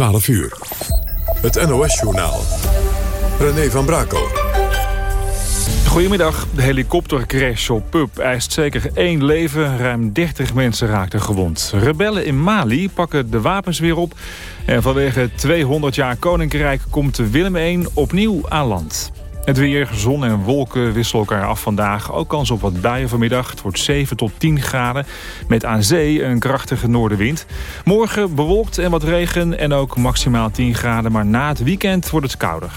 12 uur. Het NOS-journaal. René van Brakel. Goedemiddag. De helikoptercrash op Pub eist zeker één leven. Ruim 30 mensen raakten gewond. Rebellen in Mali pakken de wapens weer op. En vanwege 200 jaar Koninkrijk komt Willem I opnieuw aan land. Het weer, zon en wolken wisselen elkaar af vandaag. Ook kans op wat buien vanmiddag. Het wordt 7 tot 10 graden. Met aan zee een krachtige noordenwind. Morgen bewolkt en wat regen en ook maximaal 10 graden. Maar na het weekend wordt het kouder.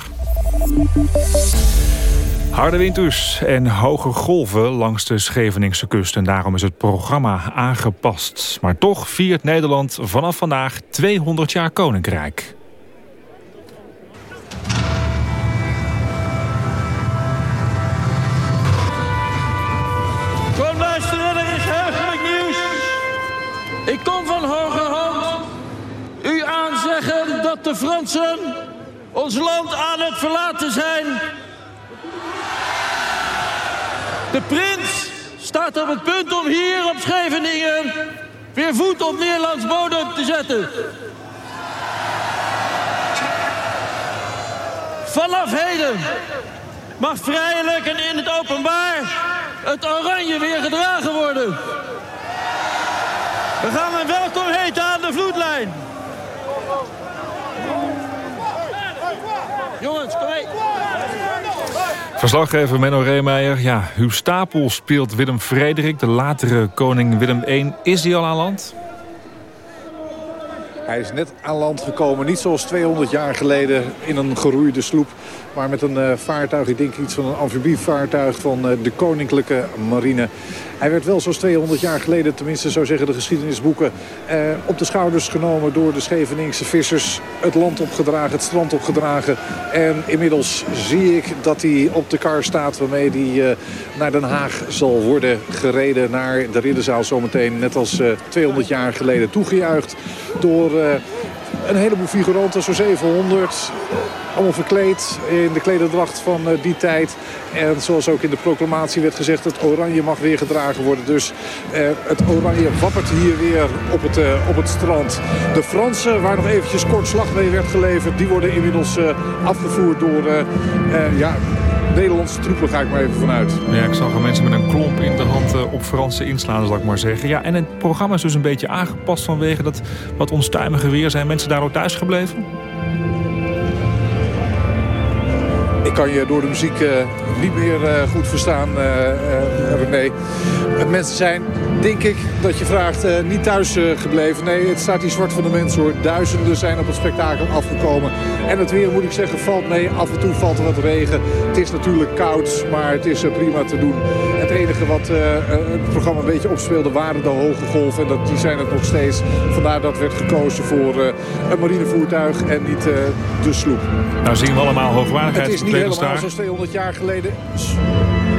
Harde winters en hoge golven langs de Scheveningse kust. En daarom is het programma aangepast. Maar toch viert Nederland vanaf vandaag 200 jaar Koninkrijk. Fransen ons land aan het verlaten zijn. De prins staat op het punt om hier op Scheveningen weer voet op Nederlands bodem te zetten. Vanaf heden mag vrijelijk en in het openbaar het oranje weer gedragen worden. We gaan een welkom heten aan de vloedlijn. Jongens, kom mee. Verslaggever Menno Reemeijer. Ja, uw stapel speelt Willem Frederik, de latere koning Willem I. Is hij al aan land? Hij is net aan land gekomen, niet zoals 200 jaar geleden in een geroeide sloep. Maar met een uh, vaartuig, ik denk iets van een amfibievaartuig van uh, de Koninklijke Marine. Hij werd wel zoals 200 jaar geleden, tenminste zo zeggen de geschiedenisboeken... Uh, op de schouders genomen door de Scheveningse vissers. Het land opgedragen, het strand opgedragen. En inmiddels zie ik dat hij op de kar staat waarmee hij naar Den Haag zal worden gereden. Naar de ridderzaal zometeen, net als 200 jaar geleden toegejuicht door een heleboel figuranten, zo'n 700. Allemaal verkleed in de klederdracht van uh, die tijd. En zoals ook in de proclamatie werd gezegd, het oranje mag weer gedragen worden. Dus uh, het oranje wappert hier weer op het, uh, op het strand. De Fransen, waar nog eventjes kort slag mee werd geleverd... die worden inmiddels afgevoerd door ja, Nederlandse troepen, ga ik maar even vanuit. Ja, ik zag mensen met een klomp in de hand op Franse inslaan, zal ik maar zeggen. Ja, en het programma is dus een beetje aangepast vanwege dat wat onstuimige weer. Zijn mensen daar ook thuis gebleven? Ik kan je door de muziek uh, niet meer uh, goed verstaan, uh, René. mensen zijn, denk ik, dat je vraagt, niet thuis gebleven. Nee, het staat hier zwart van de mensen hoor. Duizenden zijn op het spektakel afgekomen. En het weer, moet ik zeggen, valt mee. Af en toe valt er wat regen. Het is natuurlijk koud, maar het is prima te doen. Het enige wat het programma een beetje opspeelde waren de hoge golven. En dat, die zijn het nog steeds. Vandaar dat werd gekozen voor een marinevoertuig en niet de sloep. Nou zien we allemaal hoogwaardigheid. Het is niet helemaal zoals 200 jaar geleden.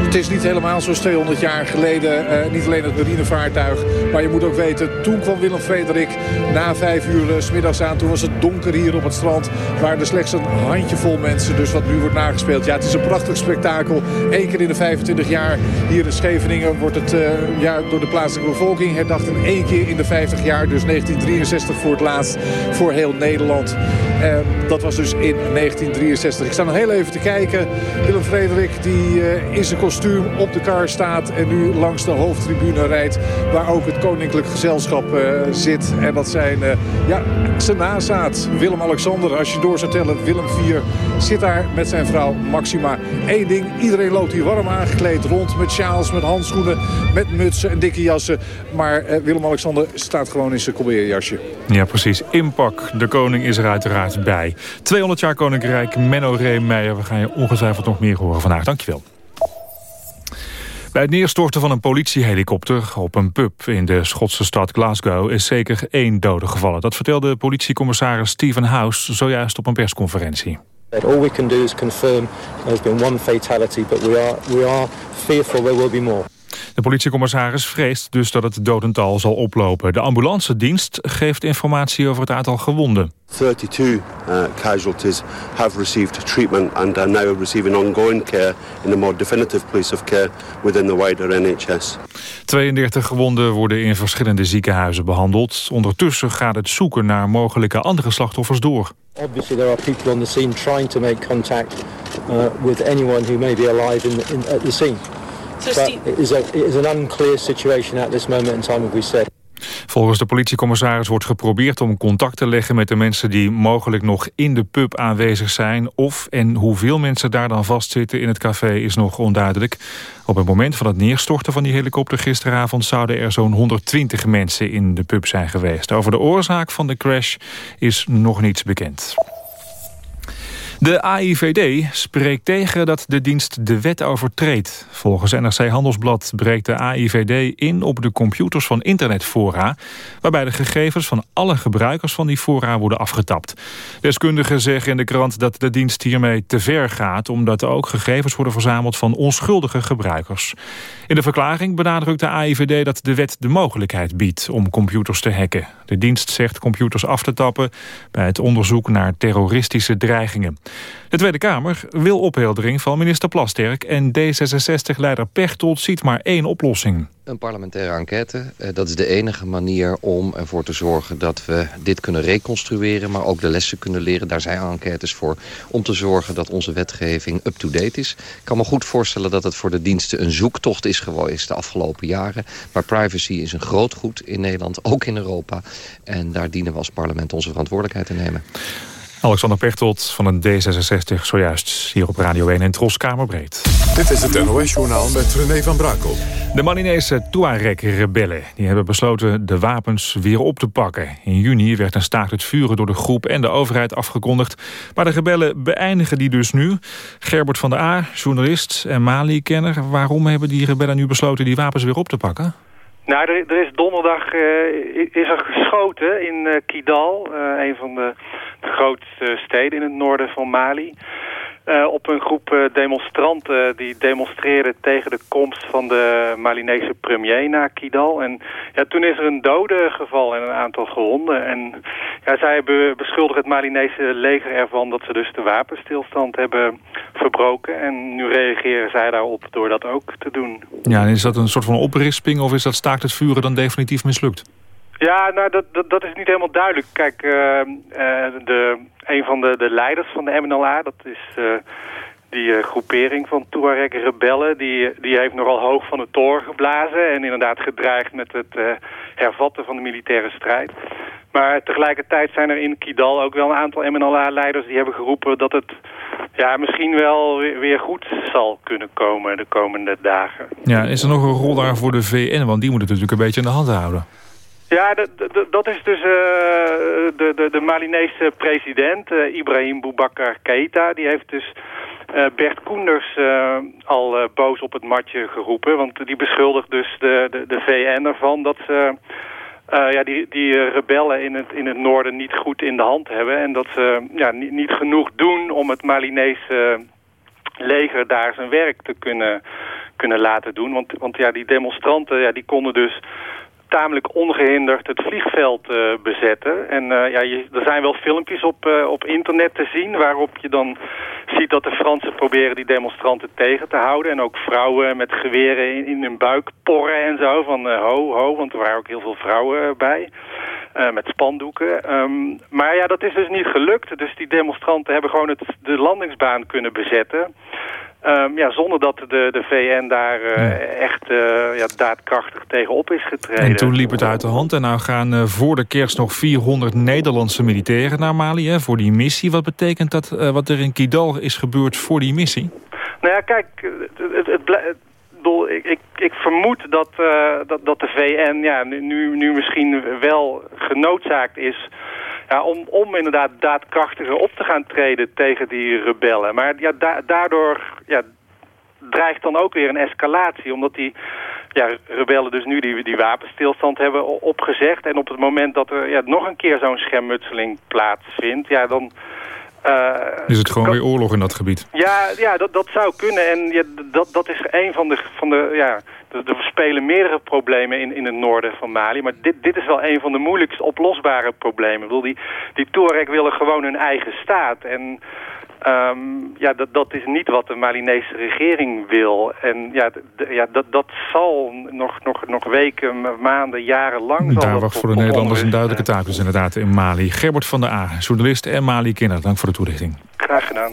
Het is niet helemaal zoals 200 jaar geleden. Uh, niet alleen het marinevaartuig. Maar je moet ook weten, toen kwam Willem Frederik na vijf uur uh, s middags aan. Toen was het donker hier op het strand. Waren er slechts een handjevol mensen. Dus wat nu wordt nagespeeld. Ja, het is een prachtig spektakel. Eén keer in de 25 jaar hier in Scheveningen wordt het uh, ja, door de plaatselijke bevolking herdacht. En één keer in de 50 jaar. Dus 1963 voor het laatst voor heel Nederland. dat was dus in 1963. Ik sta nog heel even te kijken. Willem Frederik die in zijn op de kar staat en nu langs de hoofdtribune rijdt. Waar ook het koninklijk gezelschap uh, zit. En dat zijn uh, ja, zijn nazaat. Willem-Alexander, als je door zou tellen, Willem IV zit daar met zijn vrouw Maxima. Eén ding, iedereen loopt hier warm aangekleed rond met sjaals, met handschoenen, met mutsen en dikke jassen. Maar uh, Willem-Alexander staat gewoon in zijn colberjasje. Ja, precies. Inpak. De koning is er uiteraard bij. 200 jaar koninkrijk, Menno Reemeijer. We gaan je ongetwijfeld nog meer horen vandaag. Dankjewel. Bij het neerstorten van een politiehelikopter op een pub in de Schotse stad Glasgow is zeker één dode gevallen. Dat vertelde politiecommissaris Stephen House zojuist op een persconferentie. All we can do is confirm there's been one fatality, but we are, we are fearful there will be more. De politiecommissaris vreest dus dat het dodental zal oplopen. De ambulancedienst geeft informatie over het aantal gewonden. 32 uh, casualties have received treatment and are now receiving ongoing care in a more definitive place of care within the wider NHS. 32 gewonden worden in verschillende ziekenhuizen behandeld. Ondertussen gaat het zoeken naar mogelijke andere slachtoffers door. Obviously there are people on the scene trying to make contact uh, with anyone who may be alive in, in, at the scene. But it is, a, it is an unclear situation at this moment in time, as we said. Volgens de politiecommissaris wordt geprobeerd om contact te leggen met de mensen die mogelijk nog in de pub aanwezig zijn. Of en hoeveel mensen daar dan vastzitten in het café is nog onduidelijk. Op het moment van het neerstorten van die helikopter gisteravond zouden er zo'n 120 mensen in de pub zijn geweest. Over de oorzaak van de crash is nog niets bekend. De AIVD spreekt tegen dat de dienst de wet overtreedt. Volgens NRC Handelsblad breekt de AIVD in op de computers van internetfora... waarbij de gegevens van alle gebruikers van die fora worden afgetapt. Deskundigen zeggen in de krant dat de dienst hiermee te ver gaat... omdat ook gegevens worden verzameld van onschuldige gebruikers. In de verklaring benadrukt de AIVD dat de wet de mogelijkheid biedt... om computers te hacken. De dienst zegt computers af te tappen bij het onderzoek naar terroristische dreigingen. De Tweede Kamer wil opheldering van minister Plasterk... en D66-leider Pechtold ziet maar één oplossing. Een parlementaire enquête, eh, dat is de enige manier om ervoor te zorgen... dat we dit kunnen reconstrueren, maar ook de lessen kunnen leren. Daar zijn enquêtes voor, om te zorgen dat onze wetgeving up-to-date is. Ik kan me goed voorstellen dat het voor de diensten een zoektocht is geweest... de afgelopen jaren. Maar privacy is een groot goed in Nederland, ook in Europa. En daar dienen we als parlement onze verantwoordelijkheid te nemen. Alexander Pechtold van een D66, zojuist hier op Radio 1 en Tros Kamerbreed. Dit is het NOS-journaal met René van Brakel. De Malinese Tuareg-rebellen die hebben besloten de wapens weer op te pakken. In juni werd een staakt het vuren door de groep en de overheid afgekondigd. Maar de rebellen beëindigen die dus nu. Gerbert van der A, journalist en Mali-kenner. Waarom hebben die rebellen nu besloten die wapens weer op te pakken? Nou, er, er is donderdag uh, is er geschoten in uh, Kidal, uh, een van de grootste steden in het noorden van Mali. Uh, op een groep uh, demonstranten die demonstreerden tegen de komst van de Malinese premier naar Kidal. En ja, toen is er een dode geval en een aantal gewonden. En ja, zij be beschuldigen het Malinese leger ervan dat ze dus de wapenstilstand hebben verbroken. En nu reageren zij daarop door dat ook te doen. Ja, en is dat een soort van oprisping of is dat staakt het vuren dan definitief mislukt? Ja, nou, dat, dat, is niet helemaal duidelijk. Kijk, uh, uh, de, een van de, de leiders van de MNLA, dat is uh, die groepering van Tuareg-rebellen... Die, die heeft nogal hoog van de toren geblazen... en inderdaad gedreigd met het hervatten van de militaire strijd. Maar tegelijkertijd zijn er in Kidal ook wel een aantal MNLA-leiders... die hebben geroepen dat het ja, misschien wel weer goed zal kunnen komen de komende dagen. Ja, is er nog een rol daar voor de VN? Want die moet het natuurlijk een beetje in de hand houden. Ja, dat is dus uh, de, de, de Malinese president, uh, Ibrahim Boubacar Keita. Die heeft dus uh, Bert Koenders al boos op het matje geroepen. Want die beschuldigt dus de, de, de VN ervan dat ze ja, die, die rebellen in het, in het noorden niet goed in de hand hebben. En dat ze ja, niet, niet genoeg doen om het Malinese leger daar zijn werk te kunnen, kunnen laten doen. Want, want ja, die demonstranten ja, die konden dus tamelijk ongehinderd het vliegveld uh, bezetten. En uh, ja, er zijn wel filmpjes op, uh, op internet te zien... waarop je dan ziet dat de Fransen proberen die demonstranten tegen te houden. En ook vrouwen met geweren in, hun buik porren en zo. Van ho, ho, want er waren ook heel veel vrouwen bij. met spandoeken. Um, maar ja, dat is dus niet gelukt. Dus die demonstranten hebben gewoon het, de landingsbaan kunnen bezetten... Um, ja, zonder dat de, de VN daar uh, echt uh, ja, daadkrachtig tegenop is getreden. En toen liep het uit de hand. En nou gaan uh, voor de kerst nog 400 Nederlandse militairen naar Mali hè, voor die missie. Wat betekent dat wat er in Kidal is gebeurd voor die missie? Nou ja, kijk, het, het, het ik, ik, ik, vermoed dat, dat, dat de VN ja, nu, nu misschien wel genoodzaakt is ja, om, om inderdaad daadkrachtiger op te gaan treden tegen die rebellen. Maar ja, da daardoor ja, dreigt dan ook weer een escalatie, omdat die ja, rebellen dus nu die, die wapenstilstand hebben opgezegd. En op het moment dat er ja, nog een keer zo'n schermutseling plaatsvindt, ja, dan... Uh, is het gewoon weer oorlog in dat gebied? Ja, ja dat, dat zou kunnen. En ja, dat, dat is een van de, van de, ja, er, er spelen meerdere problemen in, in het noorden van Mali. Maar dit, dit is wel een van de moeilijkst oplosbare problemen. Ik bedoel, die, die Touareg willen gewoon hun eigen staat. En Um, ja, dat, dat is niet wat de Malinese regering wil. En ja, ja dat, dat zal nog, nog, nog weken, maanden, jaren lang... Daar wacht voor de Nederlanders een duidelijke taak dus inderdaad in Mali. Gerbert van der A, journalist en Mali-kenner. Dank voor de toelichting. Graag gedaan.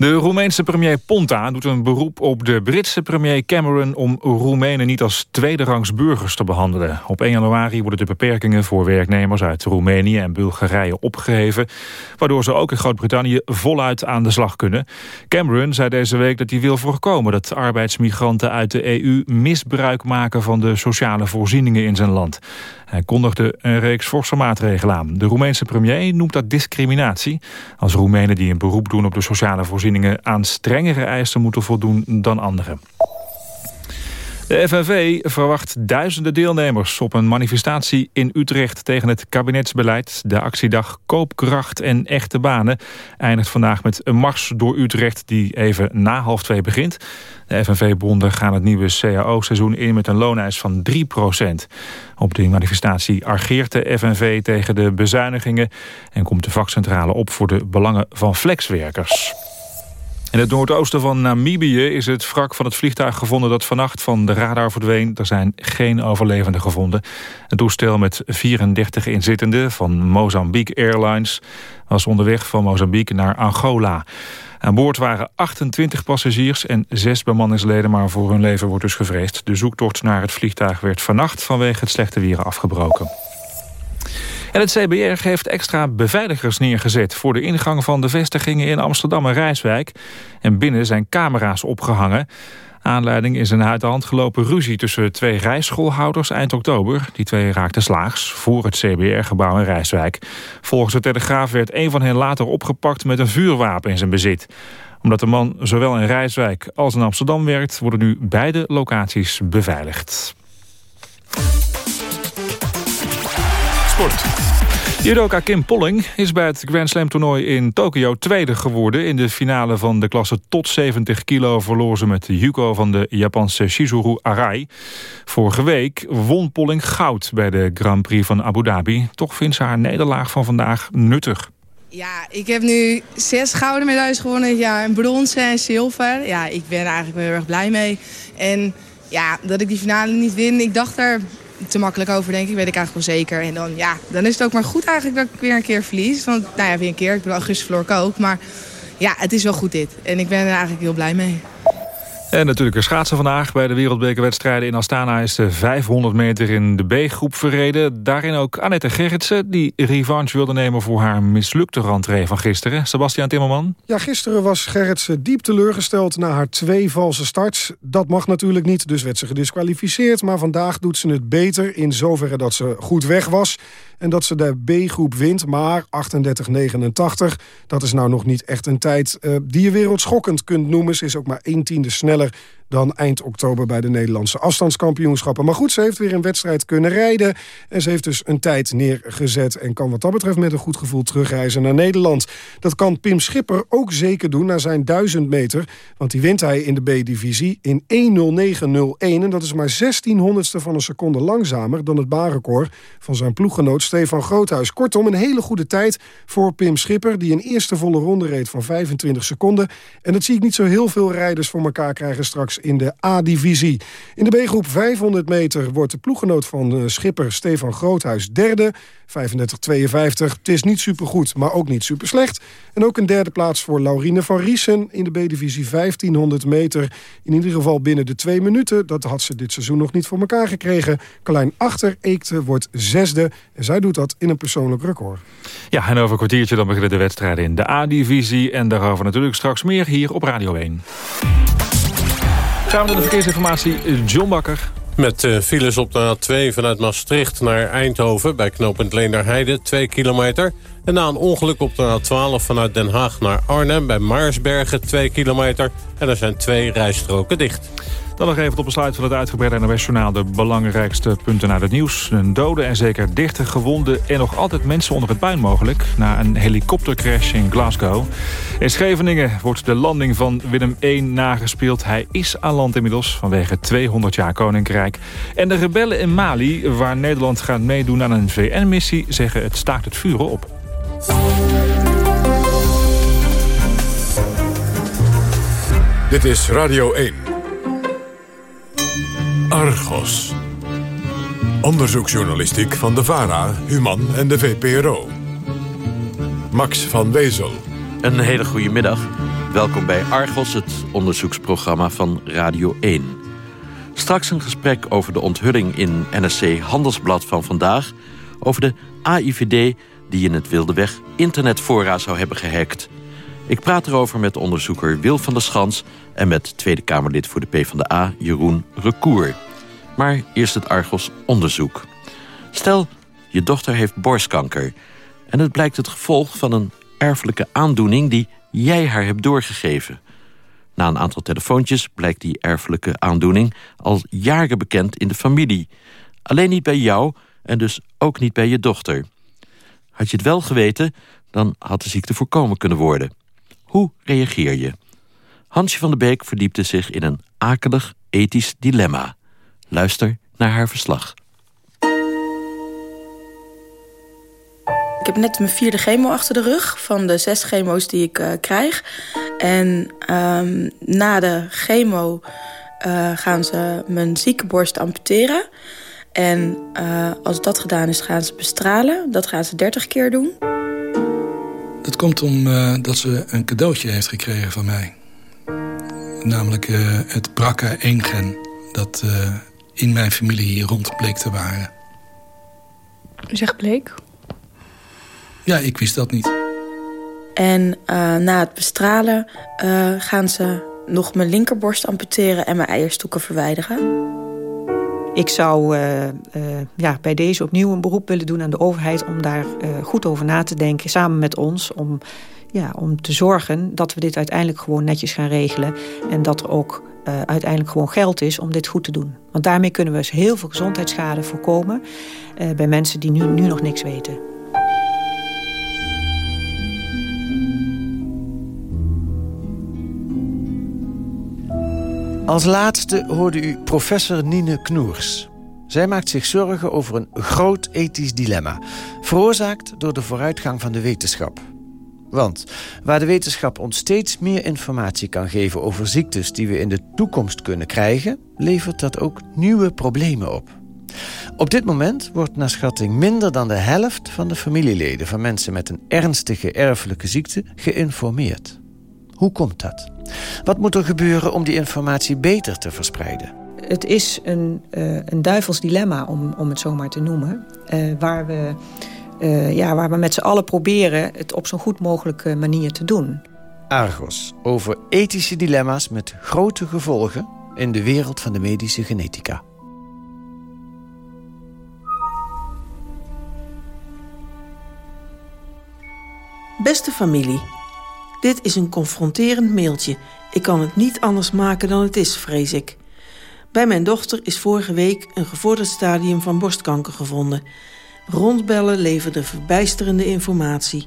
De Roemeense premier Ponta doet een beroep op de Britse premier Cameron... om Roemenen niet als tweederangs burgers te behandelen. Op 1 januari worden de beperkingen voor werknemers uit Roemenië en Bulgarije opgeheven... waardoor ze ook in Groot-Brittannië voluit aan de slag kunnen. Cameron zei deze week dat hij wil voorkomen dat arbeidsmigranten uit de EU... misbruik maken van de sociale voorzieningen in zijn land. Hij kondigde een reeks forse maatregelen aan. De Roemeense premier noemt dat discriminatie. Als Roemenen die een beroep doen op de sociale voorzieningen... aan strengere eisen moeten voldoen dan anderen. De FNV verwacht duizenden deelnemers op een manifestatie in Utrecht tegen het kabinetsbeleid. De actiedag Koopkracht en Echte Banen eindigt vandaag met een mars door Utrecht die even na half twee begint. De FNV-bonden gaan het nieuwe CAO-seizoen in met een looneis van 3% Op die manifestatie argeert de FNV tegen de bezuinigingen... en komt de vakcentrale op voor de belangen van flexwerkers. In het noordoosten van Namibië is het wrak van het vliegtuig gevonden dat vannacht van de radar verdween. Er zijn geen overlevenden gevonden. Een toestel met 34 inzittenden van Mozambique Airlines was onderweg van Mozambique naar Angola. Aan boord waren 28 passagiers en 6 bemanningsleden, maar voor hun leven wordt dus gevreesd. De zoektocht naar het vliegtuig werd vannacht vanwege het slechte weer afgebroken. En het CBR heeft extra beveiligers neergezet... voor de ingang van de vestigingen in Amsterdam en Rijswijk. En binnen zijn camera's opgehangen. Aanleiding is een uit de hand gelopen ruzie tussen twee rijschoolhouders eind oktober. Die twee raakten slaags voor het CBR-gebouw in Rijswijk. Volgens de Telegraaf werd een van hen later opgepakt met een vuurwapen in zijn bezit omdat de man zowel in Rijswijk als in Amsterdam werkt... worden nu beide locaties beveiligd. Sport. Judoka Kim Polling is bij het Grand Slam toernooi in Tokio tweede geworden. In de finale van de klasse tot 70 kilo verloor ze met Yuko van de Japanse Shizuru Arai. Vorige week won Polling goud bij de Grand Prix van Abu Dhabi. Toch vindt ze haar nederlaag van vandaag nuttig. Ja, ik heb nu zes gouden medailles gewonnen dit jaar. Een bronzen en zilver. Ja, ik ben er eigenlijk wel heel erg blij mee. En ja, dat ik die finale niet win, ik dacht er te makkelijk over, denk ik. Weet ik eigenlijk wel zeker. En dan, ja, dan is het ook maar goed eigenlijk dat ik weer een keer verlies. Want, nou ja, weer een keer. Ik bedoel, augustus verloor ik ook. Maar ja, het is wel goed dit. En ik ben er eigenlijk heel blij mee. En natuurlijk een schaatsen vandaag. Bij de wereldbekerwedstrijden in Astana is de 500 meter in de B-groep verreden. Daarin ook Annette Gerritsen, die revanche wilde nemen voor haar mislukte rentree van gisteren. Sebastian Timmerman? Ja, gisteren was Gerritsen diep teleurgesteld na haar twee valse starts. Dat mag natuurlijk niet, dus werd ze gedisqualificeerd. Maar vandaag doet ze het beter in zoverre dat ze goed weg was. En dat ze de B-groep wint, maar 38-89. Dat is nou nog niet echt een tijd uh, die je wereldschokkend kunt noemen. Ze is ook maar 1 tiende sneller sneller dan eind oktober bij de Nederlandse afstandskampioenschappen. Maar goed, ze heeft weer een wedstrijd kunnen rijden. En ze heeft dus een tijd neergezet. En kan wat dat betreft met een goed gevoel terugreizen naar Nederland. Dat kan Pim Schipper ook zeker doen naar zijn 1000 meter. Want die wint hij in de B-divisie in 1.09.01. En dat is maar 16 honderdste van een seconde langzamer dan het baanrecord van zijn ploeggenoot Stefan Groothuis. Kortom, een hele goede tijd voor Pim Schipper... die een eerste volle ronde reed van 25 seconden. En dat zie ik niet zo heel veel rijders voor elkaar krijgen straks in de A-divisie. In de B-groep 500 meter wordt de ploeggenoot van eh, Schipper Stefan Groothuis derde. 35-52. Het is niet supergoed, maar ook niet super slecht. En ook een derde plaats voor Laurine van Riesen in de B-divisie 1500 meter. In ieder geval binnen de twee minuten. Dat had ze dit seizoen nog niet voor elkaar gekregen. Carlijn Achter Eekte wordt zesde. En zij doet dat in een persoonlijk record. Ja, en over een kwartiertje dan beginnen de wedstrijden in de A-divisie. En daarover natuurlijk straks meer hier op Radio 1. Gaan we de verkeersinformatie, John Bakker. Met uh, files op de A2 vanuit Maastricht naar Eindhoven... bij knooppunt Leenderheide, 2 kilometer. En na een ongeluk op de A12 vanuit Den Haag naar Arnhem... bij Maarsbergen, 2 kilometer. En er zijn twee rijstroken dicht. Dan nog even op besluit van het uitgebreide NOS-journaal... de belangrijkste punten uit het nieuws. Een dode en zeker 30 gewonden en nog altijd mensen onder het puin mogelijk... na een helikoptercrash in Glasgow. In Scheveningen wordt de landing van Willem I nagespeeld. Hij is aan land inmiddels vanwege 200 jaar Koninkrijk. En de rebellen in Mali, waar Nederland gaat meedoen aan een VN-missie... zeggen het staakt het vuren op. Dit is Radio 1. Argos. Onderzoeksjournalistiek van de VARA, Human en de VPRO. Max van Wezel. Een hele goede middag. Welkom bij Argos, het onderzoeksprogramma van Radio 1. Straks een gesprek over de onthulling in NSC Handelsblad van vandaag... over de AIVD die in het Wilde Weg internetfora zou hebben gehackt. Ik praat erover met onderzoeker Wil van der Schans... en met Tweede Kamerlid voor de PvdA Jeroen Recour. Maar eerst het Argos onderzoek. Stel, je dochter heeft borstkanker... en het blijkt het gevolg van een erfelijke aandoening... die jij haar hebt doorgegeven. Na een aantal telefoontjes blijkt die erfelijke aandoening... al jaren bekend in de familie. Alleen niet bij jou en dus ook niet bij je dochter. Had je het wel geweten, dan had de ziekte voorkomen kunnen worden. Hoe reageer je? Hansje van der Beek verdiepte zich in een akelig ethisch dilemma. Luister naar haar verslag. Ik heb net mijn vierde chemo achter de rug van de zes chemo's die ik uh, krijg. En um, na de chemo uh, gaan ze mijn zieke borst amputeren. En uh, als dat gedaan is, gaan ze bestralen. Dat gaan ze 30 keer doen. Dat komt omdat uh, ze een cadeautje heeft gekregen van mij. Namelijk uh, het BRCA1-gen dat in mijn familie hier rond bleek te waren. U zegt bleek? Ja, ik wist dat niet. En na het bestralen gaan ze nog mijn linkerborst amputeren... en mijn eierstokken verwijderen. Ik zou uh, uh, ja, bij deze opnieuw een beroep willen doen aan de overheid... om daar uh, goed over na te denken, samen met ons... Om, ja, om te zorgen dat we dit uiteindelijk gewoon netjes gaan regelen... en dat er ook uiteindelijk gewoon geld is om dit goed te doen. Want daarmee kunnen we dus heel veel gezondheidsschade voorkomen... bij mensen die nu, nu nog niks weten. Als laatste hoorde u professor Nine Knoers. Zij maakt zich zorgen over een groot ethisch dilemma... veroorzaakt door de vooruitgang van de wetenschap. Want waar de wetenschap ons steeds meer informatie kan geven... over ziektes die we in de toekomst kunnen krijgen... levert dat ook nieuwe problemen op. Op dit moment wordt naar schatting minder dan de helft van de familieleden... van mensen met een ernstige erfelijke ziekte geïnformeerd. Hoe komt dat? Wat moet er gebeuren om die informatie beter te verspreiden? Het is een, uh, een duivels dilemma, om, om het zo maar te noemen. Uh, waar, we, uh, ja, waar we met z'n allen proberen het op zo'n goed mogelijke manier te doen. Argos, over ethische dilemma's met grote gevolgen... in de wereld van de medische genetica. Beste familie... Dit is een confronterend mailtje. Ik kan het niet anders maken dan het is, vrees ik. Bij mijn dochter is vorige week een gevorderd stadium van borstkanker gevonden. Rondbellen leverde verbijsterende informatie.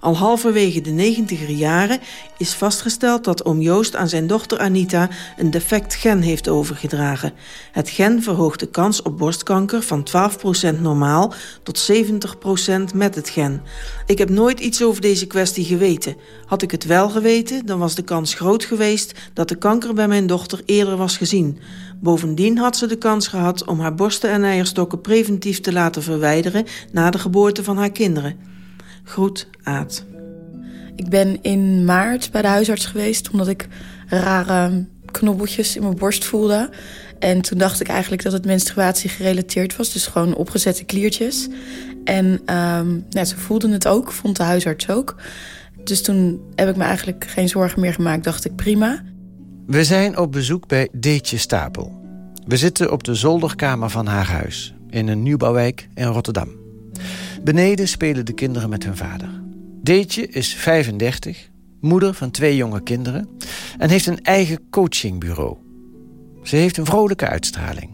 Al halverwege de negentiger jaren is vastgesteld dat oom Joost aan zijn dochter Anita een defect gen heeft overgedragen. Het gen verhoogt de kans op borstkanker van 12% normaal tot 70% met het gen. Ik heb nooit iets over deze kwestie geweten. Had ik het wel geweten, dan was de kans groot geweest dat de kanker bij mijn dochter eerder was gezien. Bovendien had ze de kans gehad om haar borsten en eierstokken preventief te laten verwijderen na de geboorte van haar kinderen. Groet, Aad. Ik ben in maart bij de huisarts geweest... omdat ik rare knobbeltjes in mijn borst voelde. En toen dacht ik eigenlijk dat het menstruatie gerelateerd was. Dus gewoon opgezette kliertjes. En ja, ze voelden het ook, vond de huisarts ook. Dus toen heb ik me eigenlijk geen zorgen meer gemaakt. Dacht ik, prima. We zijn op bezoek bij Deetje Stapel. We zitten op de zolderkamer van haar huis... in een nieuwbouwwijk in Rotterdam. Beneden spelen de kinderen met hun vader. Deetje is 35, moeder van twee jonge kinderen... en heeft een eigen coachingbureau. Ze heeft een vrolijke uitstraling.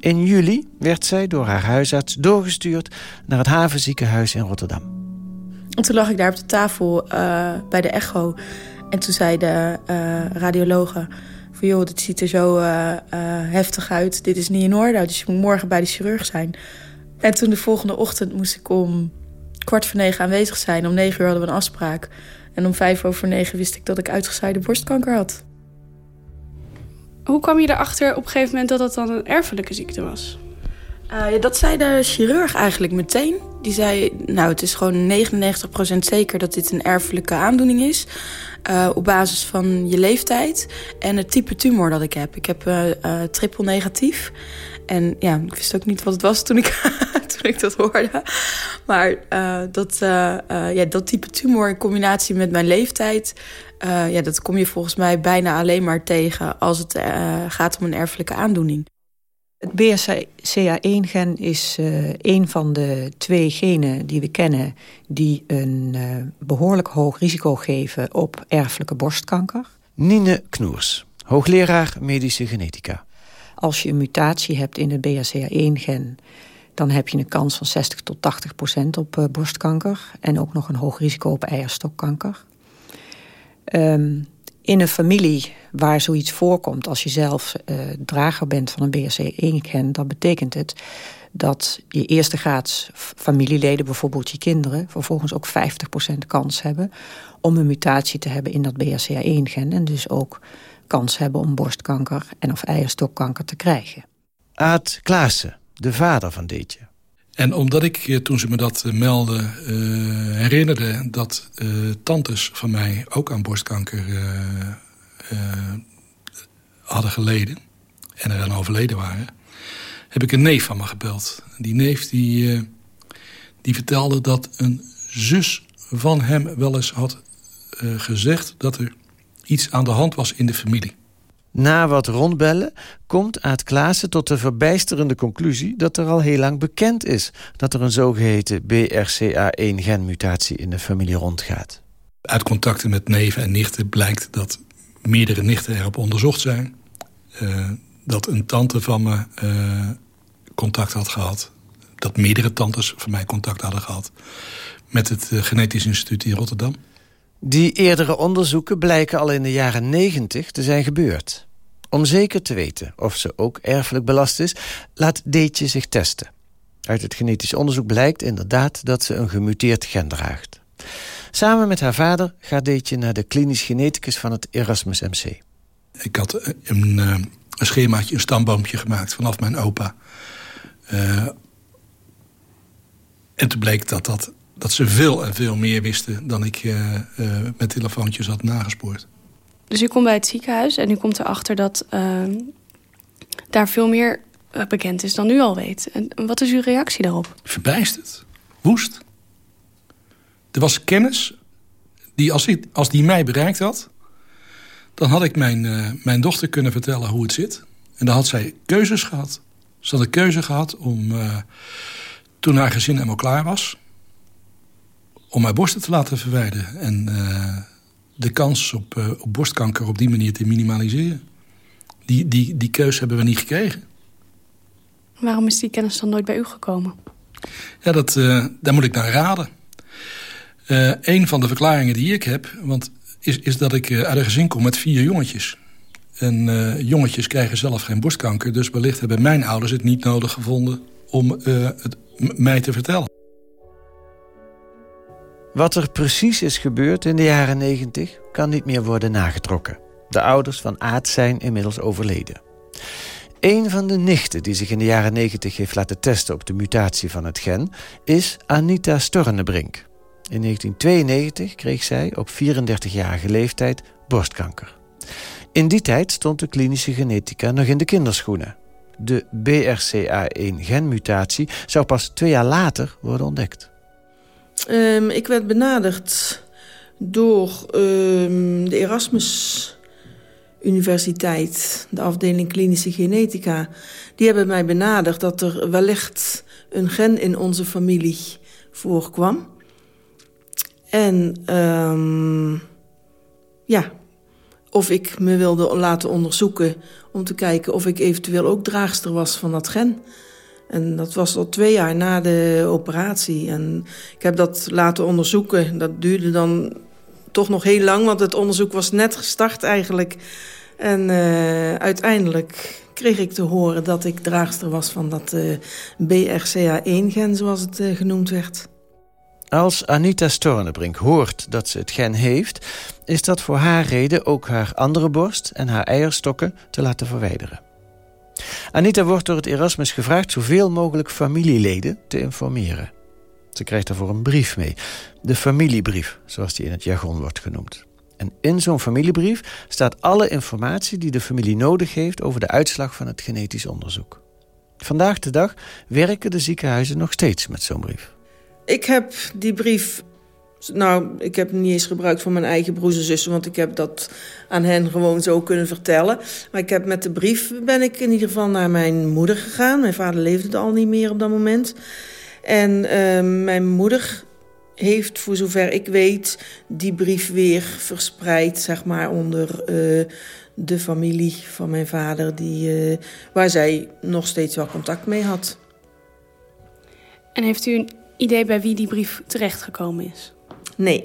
In juli werd zij door haar huisarts doorgestuurd naar het havenziekenhuis in Rotterdam. En toen lag ik daar op de tafel uh, bij de echo. En toen zei de uh, radiologe van joh, dit ziet er zo uh, heftig uit. Dit is niet in orde, dus je moet morgen bij de chirurg zijn. En toen de volgende ochtend moest ik om kwart voor negen aanwezig zijn. Om negen uur hadden we een afspraak. En om vijf over negen wist ik dat ik uitgezaaide borstkanker had. Hoe kwam je erachter op een gegeven moment dat dat dan een erfelijke ziekte was? Uh, ja, dat zei de chirurg eigenlijk meteen. Die zei, nou het is gewoon 99% zeker dat dit een erfelijke aandoening is. Uh, op basis van je leeftijd en het type tumor dat ik heb. Ik heb uh, triple negatief. En ja, ik wist ook niet wat het was toen ik, toen ik dat hoorde. Maar dat, ja, dat type tumor in combinatie met mijn leeftijd... ja, dat kom je volgens mij bijna alleen maar tegen... als het gaat om een erfelijke aandoening. Het BRCA1-gen is uh, een van de twee genen die we kennen... die een uh, behoorlijk hoog risico geven op erfelijke borstkanker. Nine Knoers, hoogleraar medische genetica. Als je een mutatie hebt in het BRCA1-gen... dan heb je een kans van 60 tot 80 procent op uh, borstkanker... en ook nog een hoog risico op eierstokkanker. Um, in een familie waar zoiets voorkomt... als je zelf uh, drager bent van een BRCA1-gen... dan betekent het dat je eerste graads familieleden... bijvoorbeeld je kinderen, vervolgens ook 50% kans hebben... om een mutatie te hebben in dat BRCA1-gen... en dus ook kans hebben om borstkanker en of eierstokkanker te krijgen. Aad Klaassen, de vader van Deetje. En omdat ik, eh, toen ze me dat uh, meldde, uh, herinnerde... dat uh, tantes van mij ook aan borstkanker hadden geleden... en er aan overleden waren... heb ik een neef van me gebeld. Die neef die, die vertelde dat een zus van hem wel eens had gezegd... dat er iets aan de hand was in de familie. Na wat rondbellen komt Aad Klaassen tot de verbijsterende conclusie... dat er al heel lang bekend is dat er een zogeheten BRCA1-genmutatie in de familie rondgaat. Uit contacten met neven en nichten blijkt dat meerdere nichten erop onderzocht zijn. Uh, dat een tante van me uh, contact had gehad. Dat meerdere tantes van mij contact hadden gehad. Met het uh, Genetisch Instituut in Rotterdam. Die eerdere onderzoeken blijken al in de jaren 90 te zijn gebeurd. Om zeker te weten of ze ook erfelijk belast is, laat Deetje zich testen. Uit het genetisch onderzoek blijkt inderdaad dat ze een gemuteerd gen draagt. Samen met haar vader gaat Deetje naar de klinisch geneticus van het Erasmus MC. Ik had een, een schemaatje, een stamboompje gemaakt vanaf mijn opa. Uh, en toen bleek dat, dat, dat ze veel en veel meer wisten... dan ik uh, uh, met telefoontjes had nagespoord. Dus u komt bij het ziekenhuis en u komt erachter dat uh, daar veel meer bekend is dan u al weet. En wat is uw reactie daarop? Verbijsterd. Woest. Er was kennis die als, ik, als die mij bereikt had... dan had ik mijn, uh, mijn dochter kunnen vertellen hoe het zit. En dan had zij keuzes gehad. Ze had een keuze gehad om, uh, toen haar gezin helemaal klaar was... om haar borsten te laten verwijderen. En uh, de kans op, uh, op borstkanker op die manier te minimaliseren. Die, die, die keuze hebben we niet gekregen. Waarom is die kennis dan nooit bij u gekomen? Ja, dat, uh, daar moet ik naar raden. Een van de verklaringen die ik heb... Want is, is dat ik uit een gezin kom met vier jongetjes. En jongetjes krijgen zelf geen borstkanker. Dus wellicht hebben mijn ouders het niet nodig gevonden... om het mij te vertellen. Wat er precies is gebeurd in de jaren 90 kan niet meer worden nagetrokken. De ouders van Aad zijn inmiddels overleden. Een van de nichten die zich in de jaren 90 heeft laten testen op de mutatie van het gen is Anita Stornebrink. In 1992 kreeg zij op 34-jarige leeftijd borstkanker. In die tijd stond de klinische genetica nog in de kinderschoenen. De BRCA1-genmutatie zou pas twee jaar later worden ontdekt. Um, ik werd benaderd door um, de Erasmus Universiteit, de afdeling klinische genetica. Die hebben mij benaderd dat er wellicht een gen in onze familie voorkwam. En um, ja, of ik me wilde laten onderzoeken... om te kijken of ik eventueel ook draagster was van dat gen. En dat was al twee jaar na de operatie. En ik heb dat laten onderzoeken. Dat duurde dan toch nog heel lang, want het onderzoek was net gestart eigenlijk. En uh, uiteindelijk kreeg ik te horen dat ik draagster was van dat uh, BRCA1-gen, zoals het uh, genoemd werd. Als Anita Stornebrink hoort dat ze het gen heeft... is dat voor haar reden ook haar andere borst en haar eierstokken te laten verwijderen. Anita wordt door het Erasmus gevraagd zoveel mogelijk familieleden te informeren. Ze krijgt daarvoor een brief mee. De familiebrief, zoals die in het jargon wordt genoemd. En in zo'n familiebrief staat alle informatie die de familie nodig heeft... over de uitslag van het genetisch onderzoek. Vandaag de dag werken de ziekenhuizen nog steeds met zo'n brief. Ik heb die brief nou, ik heb niet eens gebruikt voor mijn eigen broers en zussen... want ik heb dat aan hen gewoon zo kunnen vertellen. Maar ik heb met de brief ben ik in ieder geval naar mijn moeder gegaan. Mijn vader leefde al niet meer op dat moment. En uh, mijn moeder heeft, voor zover ik weet, die brief weer verspreid... zeg maar onder uh, de familie van mijn vader... Die, uh, waar zij nog steeds wel contact mee had. En heeft u een idee bij wie die brief terechtgekomen is? Nee,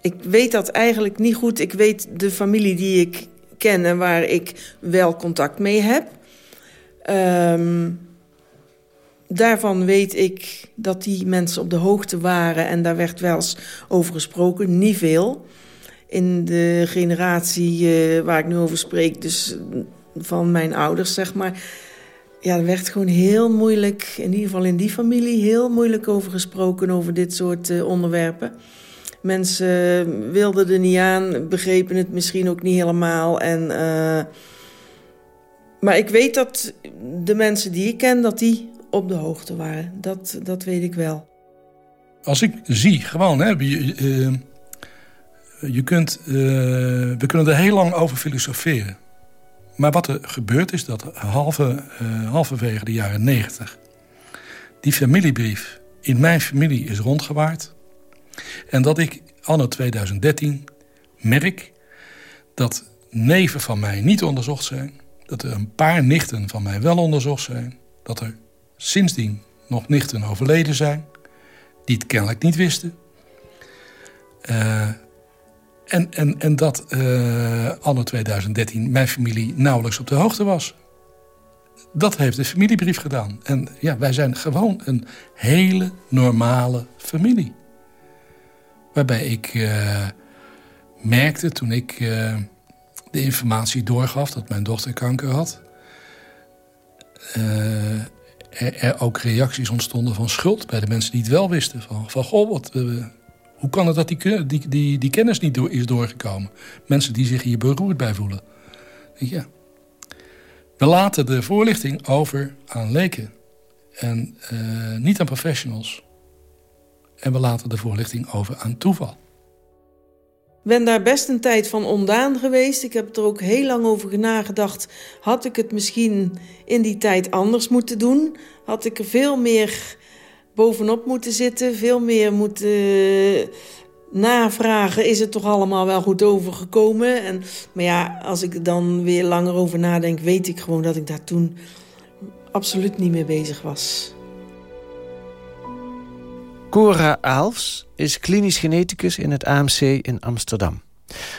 ik weet dat eigenlijk niet goed. Ik weet de familie die ik ken en waar ik wel contact mee heb. Um, daarvan weet ik dat die mensen op de hoogte waren... en daar werd wel eens over gesproken, niet veel. In de generatie uh, waar ik nu over spreek, dus van mijn ouders, zeg maar... ja, er werd gewoon heel moeilijk, in ieder geval in die familie... heel moeilijk over gesproken, over dit soort uh, onderwerpen... Mensen wilden er niet aan, begrepen het misschien ook niet helemaal. En, uh, maar ik weet dat de mensen die ik ken, dat die op de hoogte waren. Dat, dat weet ik wel. Als ik zie, gewoon, hè, je, uh, je kunt, we kunnen er heel lang over filosoferen. Maar wat er gebeurt is dat halve, halverwege de jaren negentig... die familiebrief in mijn familie is rondgewaard en dat ik anno 2013 merk dat neven van mij niet onderzocht zijn. Dat er een paar nichten van mij wel onderzocht zijn. Dat er sindsdien nog nichten overleden zijn. Die het kennelijk niet wisten. Uh, en, en, en dat uh, anno 2013 mijn familie nauwelijks op de hoogte was. Dat heeft de familiebrief gedaan. En ja, wij zijn gewoon een hele normale familie. Waarbij ik uh, merkte toen ik uh, de informatie doorgaf dat mijn dochter kanker had... Uh, er, ook reacties ontstonden van schuld bij de mensen die het wel wisten. Van, van goh, wat, hoe kan het dat die, die, die, kennis niet is doorgekomen? Mensen die zich hier beroerd bij voelen. Ja. We laten de voorlichting over aan leken. En niet aan professionals. En we laten de voorlichting over aan toeval. Ik ben daar best een tijd van ondaan geweest. Ik heb er ook heel lang over nagedacht. Had ik het misschien in die tijd anders moeten doen? Had ik er veel meer bovenop moeten zitten? Veel meer moeten navragen? Is het toch allemaal wel goed overgekomen? En, maar ja, als ik er dan weer langer over nadenk... weet ik gewoon dat ik daar toen absoluut niet mee bezig was. Cora Aals is klinisch geneticus in het AMC in Amsterdam.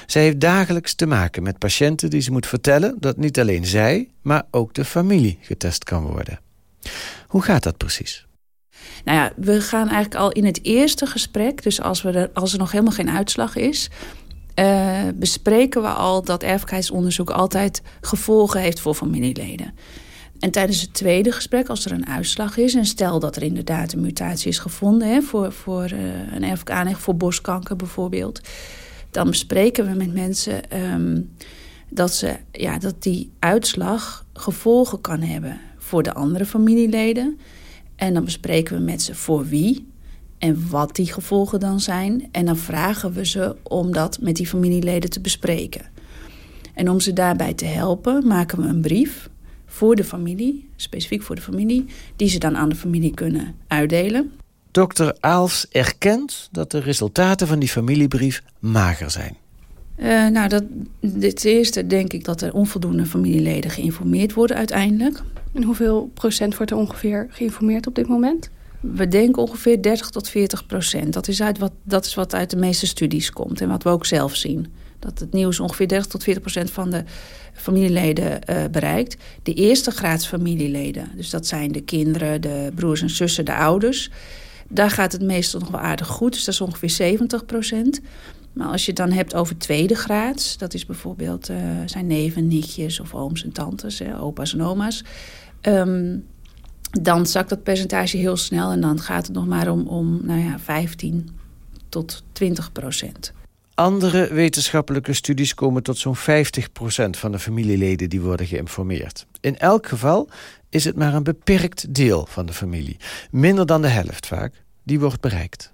Zij heeft dagelijks te maken met patiënten die ze moet vertellen... dat niet alleen zij, maar ook de familie getest kan worden. Hoe gaat dat precies? Nou ja, we gaan eigenlijk al in het eerste gesprek... dus als, we er, als er nog helemaal geen uitslag is... Uh, bespreken we al dat erfelijkheidsonderzoek altijd gevolgen heeft voor familieleden. En tijdens het tweede gesprek, als er een uitslag is... en stel dat er inderdaad een mutatie is gevonden... Hè, voor, voor uh, een erfelijke aanleg voor borstkanker bijvoorbeeld... dan bespreken we met mensen um, dat, ze, ja, dat die uitslag gevolgen kan hebben... voor de andere familieleden. En dan bespreken we met ze voor wie en wat die gevolgen dan zijn. En dan vragen we ze om dat met die familieleden te bespreken. En om ze daarbij te helpen maken we een brief voor de familie, specifiek voor de familie, die ze dan aan de familie kunnen uitdelen. Dokter Aals erkent dat de resultaten van die familiebrief mager zijn. Uh, nou, dat, het eerste denk ik dat er onvoldoende familieleden geïnformeerd worden uiteindelijk. En hoeveel procent wordt er ongeveer geïnformeerd op dit moment? We denken ongeveer 30 tot 40 procent. Dat is, uit wat, dat is wat uit de meeste studies komt en wat we ook zelf zien. Dat het nieuws ongeveer 30 tot 40 procent van de familieleden uh, bereikt. De eerste graads familieleden, dus dat zijn de kinderen, de broers en zussen, de ouders. Daar gaat het meestal nog wel aardig goed, dus dat is ongeveer 70 procent. Maar als je het dan hebt over tweede graads, dat is bijvoorbeeld uh, zijn neven, nichtjes of ooms en tantes, opa's en oma's. Um, dan zakt dat percentage heel snel en dan gaat het nog maar om, om nou ja, 15 tot 20 procent. Andere wetenschappelijke studies komen tot zo'n 50 procent van de familieleden die worden geïnformeerd. In elk geval is het maar een beperkt deel van de familie. Minder dan de helft vaak, die wordt bereikt.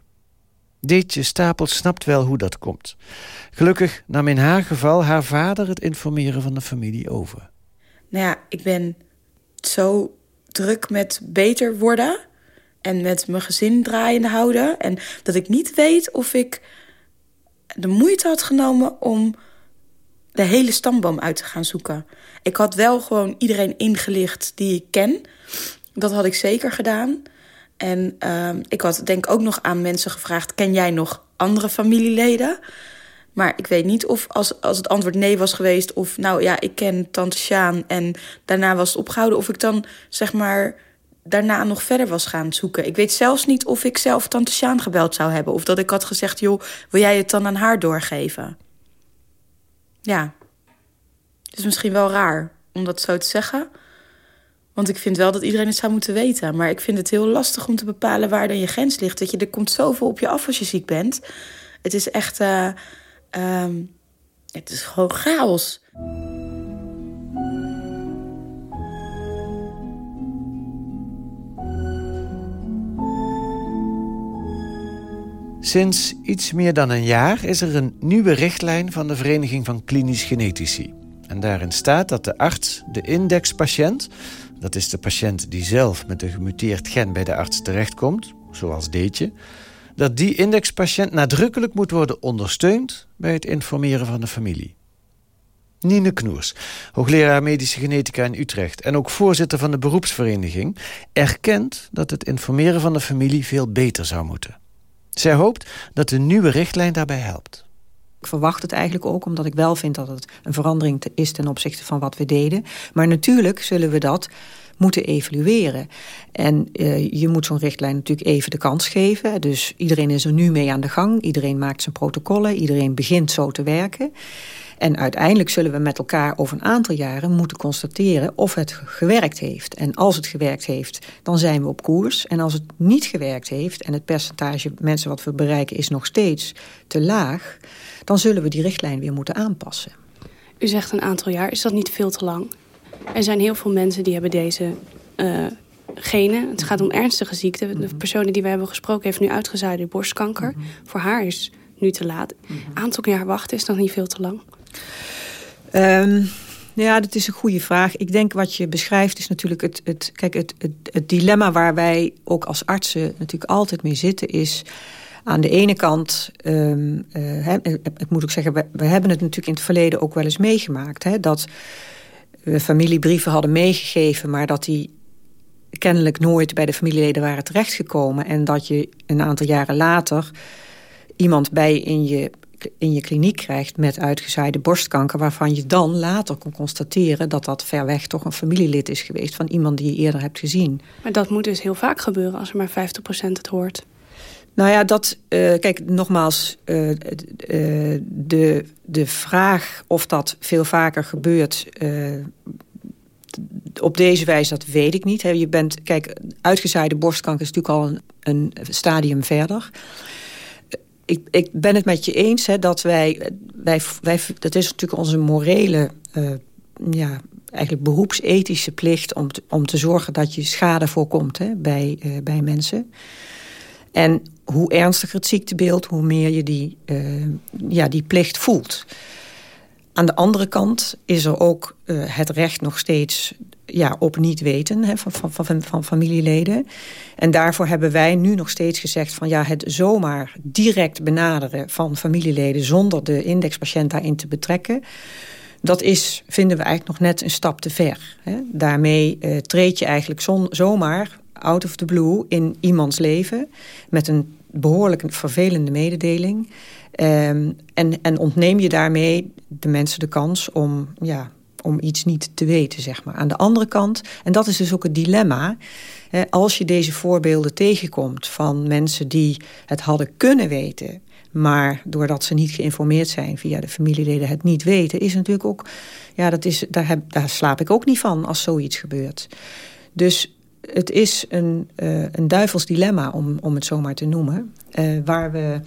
Deetje Stapel snapt wel hoe dat komt. Gelukkig nam in haar geval haar vader het informeren van de familie over. Nou ja, ik ben zo druk met beter worden en met mijn gezin draaiende houden. En dat ik niet weet of ik de moeite had genomen om de hele stamboom uit te gaan zoeken. Ik had wel gewoon iedereen ingelicht die ik ken. Dat had ik zeker gedaan. En uh, ik had denk ook nog aan mensen gevraagd... ken jij nog andere familieleden? Maar ik weet niet of als, als het antwoord nee was geweest... of nou ja, ik ken tante Sjaan en daarna was het opgehouden... of ik dan zeg maar daarna nog verder was gaan zoeken. Ik weet zelfs niet of ik zelf tante Sjaan gebeld zou hebben... of dat ik had gezegd, joh, wil jij het dan aan haar doorgeven? Ja, het is misschien wel raar om dat zo te zeggen... Want ik vind wel dat iedereen het zou moeten weten. Maar ik vind het heel lastig om te bepalen waar dan je grens ligt. Dat je, er komt zoveel op je af als je ziek bent. Het is echt... Uh, um, het is gewoon chaos. Sinds iets meer dan een jaar is er een nieuwe richtlijn van de Vereniging van Klinisch Genetici. En daarin staat dat de arts de indexpatiënt dat is de patiënt die zelf met een gemuteerd gen bij de arts terechtkomt, zoals Deetje, dat die indexpatiënt nadrukkelijk moet worden ondersteund bij het informeren van de familie. Nine Knoers, hoogleraar medische genetica in Utrecht en ook voorzitter van de beroepsvereniging, erkent dat het informeren van de familie veel beter zou moeten. Zij hoopt dat de nieuwe richtlijn daarbij helpt. Ik verwacht het eigenlijk ook, omdat ik wel vind dat het een verandering is ten opzichte van wat we deden. Maar natuurlijk zullen we dat moeten evalueren. En uh, je moet zo'n richtlijn natuurlijk even de kans geven. Dus iedereen is er nu mee aan de gang. Iedereen maakt zijn protocollen. Iedereen begint zo te werken. En uiteindelijk zullen we met elkaar over een aantal jaren moeten constateren of het gewerkt heeft. En als het gewerkt heeft, dan zijn we op koers. En als het niet gewerkt heeft en het percentage mensen wat we bereiken is nog steeds te laag dan zullen we die richtlijn weer moeten aanpassen. U zegt een aantal jaar, is dat niet veel te lang? Er zijn heel veel mensen die hebben deze uh, genen. Het gaat om ernstige ziekten. De mhm. persoon die we hebben gesproken heeft nu uitgezaaide borstkanker. Mhm. Voor haar is nu te laat. Een mhm. aantal jaar wachten is nog niet veel te lang? Um, ja, dat is een goede vraag. Ik denk wat je beschrijft is natuurlijk het, het, kijk, het, het, dilemma waar wij ook als artsen natuurlijk altijd mee zitten is aan de ene kant, um, ik moet ook zeggen, we, hebben het natuurlijk in het verleden ook wel eens meegemaakt. Dat we familiebrieven hadden meegegeven, maar dat die kennelijk nooit bij de familieleden waren terechtgekomen. En dat je een aantal jaren later iemand bij in je, in je kliniek krijgt met uitgezaaide borstkanker... waarvan je dan later kon constateren dat dat ver weg toch een familielid is geweest... van iemand die je eerder hebt gezien. Maar dat moet dus heel vaak gebeuren als er maar 50% het hoort. Nou ja, dat, uh, kijk, nogmaals, uh, uh, de, de vraag of dat veel vaker gebeurt op deze wijze, dat weet ik niet. Je bent, kijk, uitgezaaide borstkanker is natuurlijk al een, een stadium verder. Ik, ben het met je eens hè, dat wij, wij, wij, dat is natuurlijk onze morele, ja, eigenlijk beroepsethische plicht om te, om te zorgen dat je schade voorkomt hè, bij, bij mensen. En hoe ernstiger het ziektebeeld, hoe meer je die, uh, ja, die plicht voelt. Aan de andere kant is er ook het recht nog steeds ja, op niet weten hè, van, van, van, van, familieleden. En daarvoor hebben wij nu nog steeds gezegd... van ja, het zomaar direct benaderen van familieleden... zonder de indexpatiënt daarin te betrekken... dat is, vinden we eigenlijk nog net een stap te ver. Hè. Daarmee uh, treed je eigenlijk zomaar out of the blue in iemands leven... met een behoorlijk vervelende mededeling... Um, en, en ontneem je daarmee de mensen de kans om ja, om iets niet te weten, zeg maar. Aan de andere kant, en dat is dus ook het dilemma... als je deze voorbeelden tegenkomt van mensen die het hadden kunnen weten... maar doordat ze niet geïnformeerd zijn via de familieleden het niet weten... is natuurlijk ook, ja, dat is, daar, heb, daar slaap ik ook niet van als zoiets gebeurt. Dus het is een, uh, een duivels dilemma, om, om het zomaar te noemen... Uh, waar we...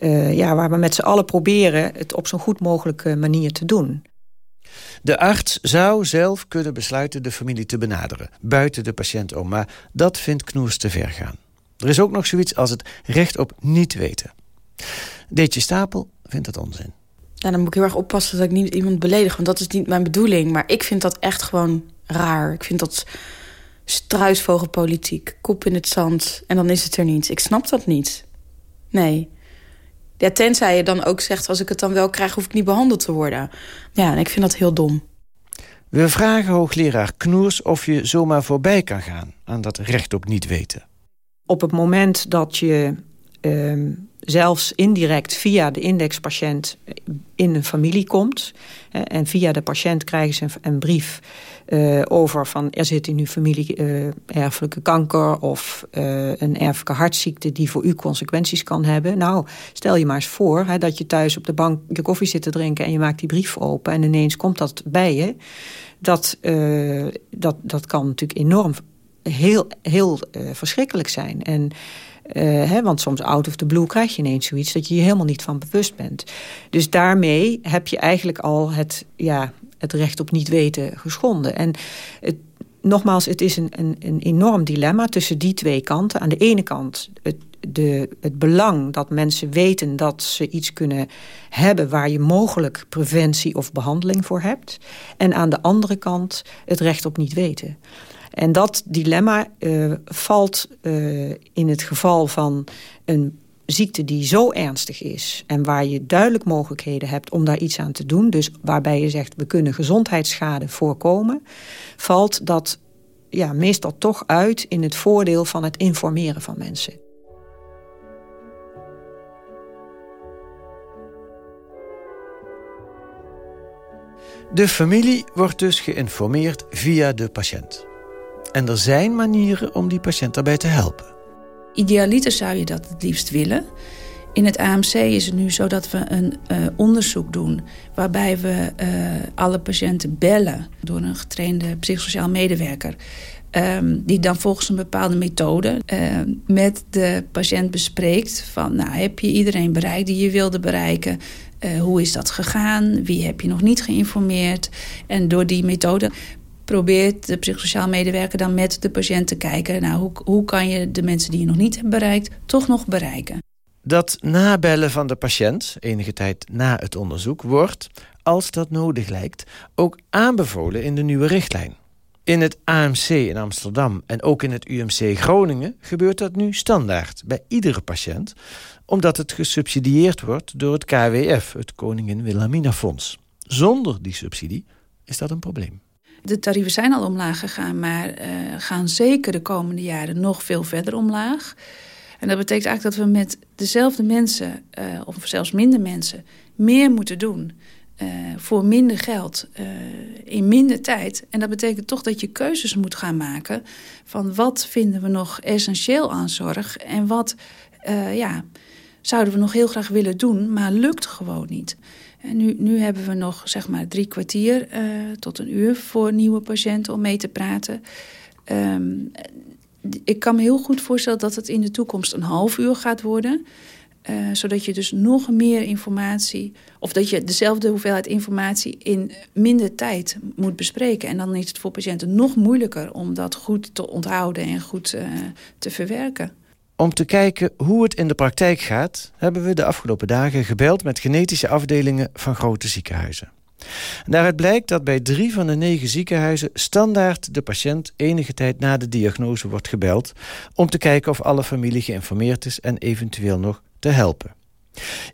Uh, ja, waar we met z'n allen proberen het op zo'n goed mogelijke manier te doen. De arts zou zelf kunnen besluiten de familie te benaderen, buiten de patiënt om. Maar dat vindt Knoers te ver gaan. Er is ook nog zoiets als het recht op niet weten. Deetje Stapel vindt dat onzin. Ja, dan moet ik heel erg oppassen dat ik niet iemand beledig, want dat is niet mijn bedoeling. Maar ik vind dat echt gewoon raar. Ik vind dat struisvogelpolitiek, kop in het zand en dan is het er niet. Ik snap dat niet. Nee. Ja, tenzij je dan ook zegt, als ik het dan wel krijg... hoef ik niet behandeld te worden. Ja, en ik vind dat heel dom. We vragen hoogleraar Knoers of je zomaar voorbij kan gaan... aan dat recht op niet weten. Op het moment dat je uh, zelfs indirect via de indexpatiënt in een familie komt... en via de patiënt krijgen ze een, een brief uh, over van er zit in uw familie uh, erfelijke kanker of uh, een erfelijke hartziekte die voor u consequenties kan hebben. Nou, stel je maar eens voor hè, dat je thuis op de bank je koffie zit te drinken en je maakt die brief open en ineens komt dat bij je. Dat, dat, dat kan natuurlijk enorm heel, heel verschrikkelijk zijn. En hè, want soms out of the blue krijg je ineens zoiets... dat je je helemaal niet van bewust bent. Dus daarmee heb je eigenlijk al het, ja, het recht op niet weten geschonden. En het, nogmaals, het is een, een, een enorm dilemma tussen die twee kanten. Aan de ene kant het, de, het belang dat mensen weten dat ze iets kunnen hebben... waar je mogelijk preventie of behandeling voor hebt. En aan de andere kant het recht op niet weten. En dat dilemma uh, valt uh, in het geval van een ziekte die zo ernstig is... en waar je duidelijk mogelijkheden hebt om daar iets aan te doen... dus waarbij je zegt we kunnen gezondheidsschade voorkomen... valt dat ja, meestal toch uit in het voordeel van het informeren van mensen. De familie wordt dus geïnformeerd via de patiënt. En er zijn manieren om die patiënt daarbij te helpen. Idealiter zou je dat het liefst willen. In het AMC is het nu zo dat we een uh, onderzoek doen... waarbij we uh, alle patiënten bellen door een getrainde psychosociaal medewerker... Um, die dan volgens een bepaalde methode uh, met de patiënt bespreekt... van nou, heb je iedereen bereikt die je wilde bereiken... hoe is dat gegaan? Wie heb je nog niet geïnformeerd? En door die methode probeert de psychosociaal medewerker dan met de patiënt te kijken... nou, hoe, hoe kan je de mensen die je nog niet hebt bereikt toch nog bereiken. Dat nabellen van de patiënt, enige tijd na het onderzoek, wordt, als dat nodig lijkt, ook aanbevolen in de nieuwe richtlijn. In het AMC in Amsterdam en ook in het UMC Groningen gebeurt dat nu standaard bij iedere patiënt, omdat het gesubsidieerd wordt door het KWF, het Koningin Wilhelmina Fonds. Zonder die subsidie is dat een probleem. De tarieven zijn al omlaag gegaan, maar uh, gaan zeker de komende jaren nog veel verder omlaag. En dat betekent eigenlijk dat we met dezelfde mensen, uh, of zelfs minder mensen, meer moeten doen. Uh, voor minder geld, in minder tijd. En dat betekent toch dat je keuzes moet gaan maken van wat vinden we nog essentieel aan zorg en wat ja, zouden we nog heel graag willen doen, maar lukt gewoon niet. En nu, nu hebben we nog zeg maar drie kwartier uh, tot een uur voor nieuwe patiënten om mee te praten. Um, ik kan me heel goed voorstellen dat het in de toekomst een half uur gaat worden. Uh, zodat je dus nog meer informatie, of dat je dezelfde hoeveelheid informatie in minder tijd moet bespreken. En dan is het voor patiënten nog moeilijker om dat goed te onthouden en goed uh, te verwerken. Om te kijken hoe het in de praktijk gaat... hebben we de afgelopen dagen gebeld met genetische afdelingen van grote ziekenhuizen. Daaruit blijkt dat bij drie van de negen ziekenhuizen standaard de patiënt enige tijd na de diagnose wordt gebeld om te kijken of alle familie geïnformeerd is en eventueel nog te helpen.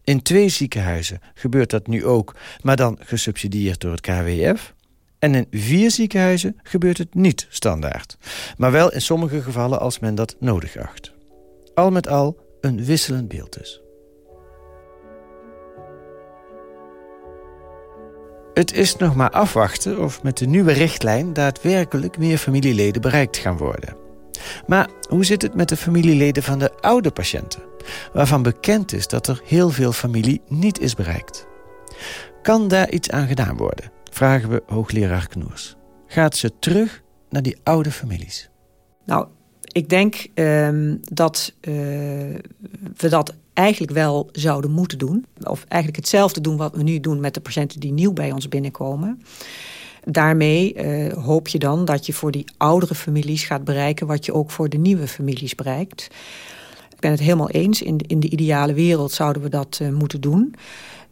In twee ziekenhuizen gebeurt dat nu ook, maar dan gesubsidieerd door het KWF. En in vier ziekenhuizen gebeurt het niet standaard, maar wel in sommige gevallen als men dat nodig acht. Al met al een wisselend beeld dus. Het is nog maar afwachten of met de nieuwe richtlijn daadwerkelijk meer familieleden bereikt gaan worden. Maar hoe zit het met de familieleden van de oude patiënten, waarvan bekend is dat er heel veel familie niet is bereikt? Kan daar iets aan gedaan worden? Vragen we hoogleraar Knoers. Gaat ze terug naar die oude families? Nou, ik denk um, dat uh, we dat eigenlijk wel zouden moeten doen. Of eigenlijk hetzelfde doen wat we nu doen met de patiënten die nieuw bij ons binnenkomen. Daarmee uh, hoop je dan dat je voor die oudere families gaat bereiken... wat je ook voor de nieuwe families bereikt. Ik ben het helemaal eens. In de, in de ideale wereld zouden we dat uh, moeten doen.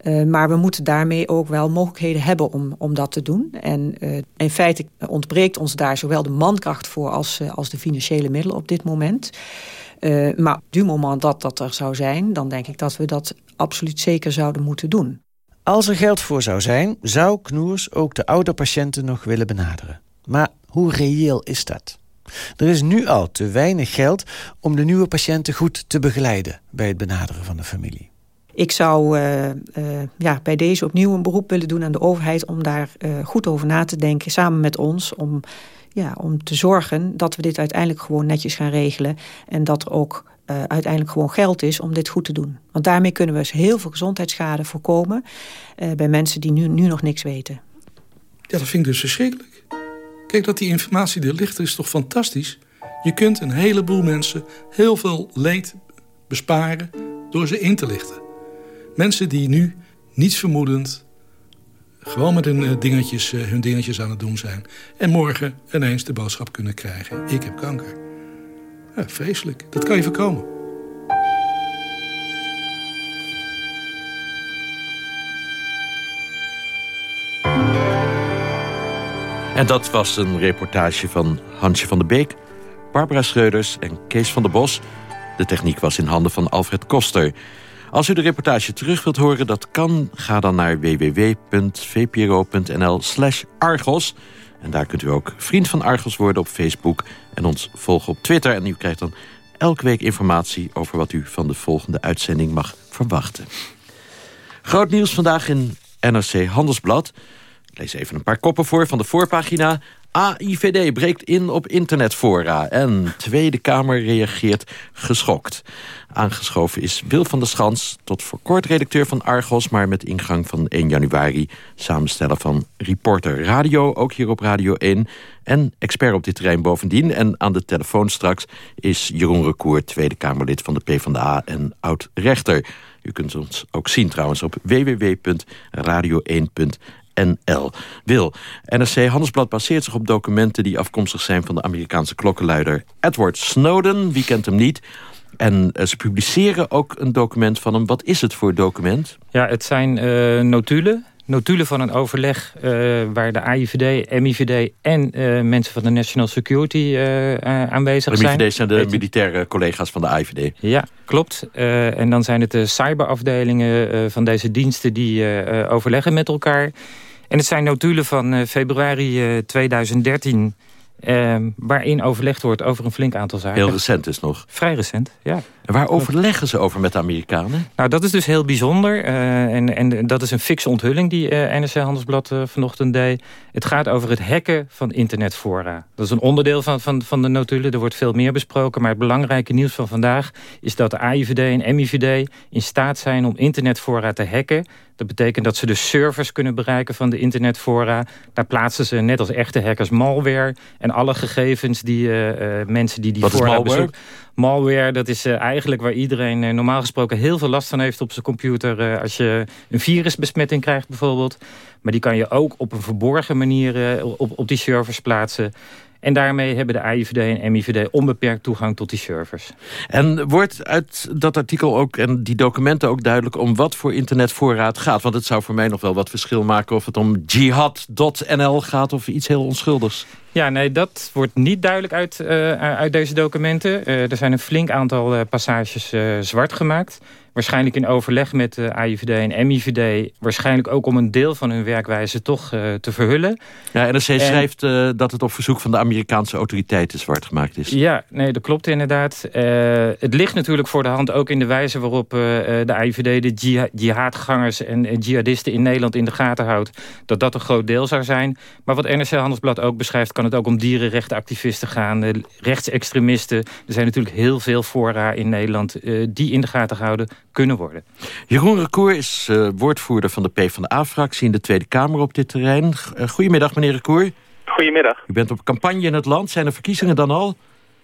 Uh, maar we moeten daarmee ook wel mogelijkheden hebben om, om dat te doen. En uh, in feite ontbreekt ons daar zowel de mankracht voor als, uh, als de financiële middelen op dit moment. maar op het moment dat dat er zou zijn, dan denk ik dat we dat absoluut zeker zouden moeten doen. Als er geld voor zou zijn, zou Knoers ook de oude patiënten nog willen benaderen. Maar hoe reëel is dat? Er is nu al te weinig geld om de nieuwe patiënten goed te begeleiden bij het benaderen van de familie. Ik zou uh, uh, ja, bij deze opnieuw een beroep willen doen aan de overheid... om daar uh, goed over na te denken, samen met ons... Om, ja, om te zorgen dat we dit uiteindelijk gewoon netjes gaan regelen... en dat er ook uiteindelijk gewoon geld is om dit goed te doen. Want daarmee kunnen we dus heel veel gezondheidsschade voorkomen... bij mensen die nu, nu nog niks weten. Ja, dat vind ik dus verschrikkelijk. Kijk, dat die informatie er ligt, is toch fantastisch? Je kunt een heleboel mensen heel veel leed besparen door ze in te lichten. Mensen die nu niets vermoedend gewoon met hun dingetjes, hun dingetjes aan het doen zijn. En morgen ineens de boodschap kunnen krijgen. Ik heb kanker. Vreselijk. Dat kan je voorkomen. En dat was een reportage van Hansje van der Beek... Barbara Schreuders en Kees van der Bos. De techniek was in handen van Alfred Koster... Als u de reportage terug wilt horen, dat kan. Ga dan naar www.vpro.nl slash Argos. En daar kunt u ook vriend van Argos worden op Facebook... en ons volgen op Twitter. En u krijgt dan elke week informatie over wat u van de volgende uitzending mag verwachten. Groot nieuws vandaag in NRC Handelsblad. Ik lees even een paar koppen voor van de voorpagina. AIVD breekt in op internetfora en Tweede Kamer reageert geschokt. Aangeschoven is Wil van der Schans, tot voor kort redacteur van Argos... maar met ingang van 1 januari samensteller van Reporter Radio... ook hier op Radio 1, en expert op dit terrein bovendien. En aan de telefoon straks is Jeroen Recour, Tweede Kamerlid van de PvdA... en oud-rechter. U kunt ons ook zien trouwens op www.radio1.nl. NL. Wil, NRC Handelsblad baseert zich op documenten... die afkomstig zijn van de Amerikaanse klokkenluider Edward Snowden. Wie kent hem niet? En uh, ze publiceren ook een document van hem. Wat is het voor document? Ja, het zijn uh, notulen. Notulen van een overleg uh, waar de AIVD, MIVD en mensen van de National Security aanwezig zijn. De MIVD zijn de militaire collega's van de AIVD. Ja, klopt. en dan zijn het de cyberafdelingen van deze diensten die overleggen met elkaar. En het zijn notulen van februari 2013 Ehm, waarin overlegd wordt over een flink aantal zaken. Heel recent is nog. Vrij recent, ja. En waar overleggen ze over met de Amerikanen? Nou, dat is dus heel bijzonder. Uh, en, en dat is een fikse onthulling die uh, NRC Handelsblad uh, vanochtend deed. Het gaat over het hacken van internetfora. Dat is een onderdeel van, van, van de notulen. Er wordt veel meer besproken. Maar het belangrijke nieuws van vandaag... is dat de AIVD en MIVD in staat zijn om internetfora te hacken. Dat betekent dat ze de servers kunnen bereiken van de internetfora. Daar plaatsen ze, net als echte hackers, malware... en alle gegevens die mensen die die Wat fora bezoeken malware, dat is uh, eigenlijk waar iedereen uh, normaal gesproken heel veel last van heeft op zijn computer. Als je een virusbesmetting krijgt bijvoorbeeld. Maar die kan je ook op een verborgen manier op, op die servers plaatsen. En daarmee hebben de AIVD en MIVD onbeperkt toegang tot die servers. En wordt uit dat artikel ook en die documenten ook duidelijk... om wat voor internetvoorraad gaat? Want het zou voor mij nog wel wat verschil maken... of het om jihad.nl gaat of iets heel onschuldigs. Ja, nee, dat wordt niet duidelijk uit, uh, uit deze documenten. Uh, er zijn een flink aantal uh, passages zwart gemaakt. Waarschijnlijk in overleg met de AIVD en MIVD. Waarschijnlijk ook om een deel van hun werkwijze toch uh, te verhullen. Ja, NRC en... schrijft uh, dat het op verzoek van de Amerikaanse autoriteiten zwart gemaakt is. Ja, nee, dat klopt inderdaad. Uh, het ligt natuurlijk voor de hand ook in de wijze waarop de AIVD de jihad, jihadgangers en jihadisten in Nederland in de gaten houdt. Dat dat een groot deel zou zijn. Maar wat NRC Handelsblad ook beschrijft, kan het ook om dierenrechtenactivisten gaan. rechtsextremisten. Er zijn natuurlijk heel veel fora in Nederland die in de gaten houden kunnen worden. Jeroen Recour is uh, woordvoerder van de PvdA-fractie in de Tweede Kamer op dit terrein. Uh, goedemiddag, meneer Recour. Goedemiddag. U bent op campagne in het land. Zijn er verkiezingen dan al?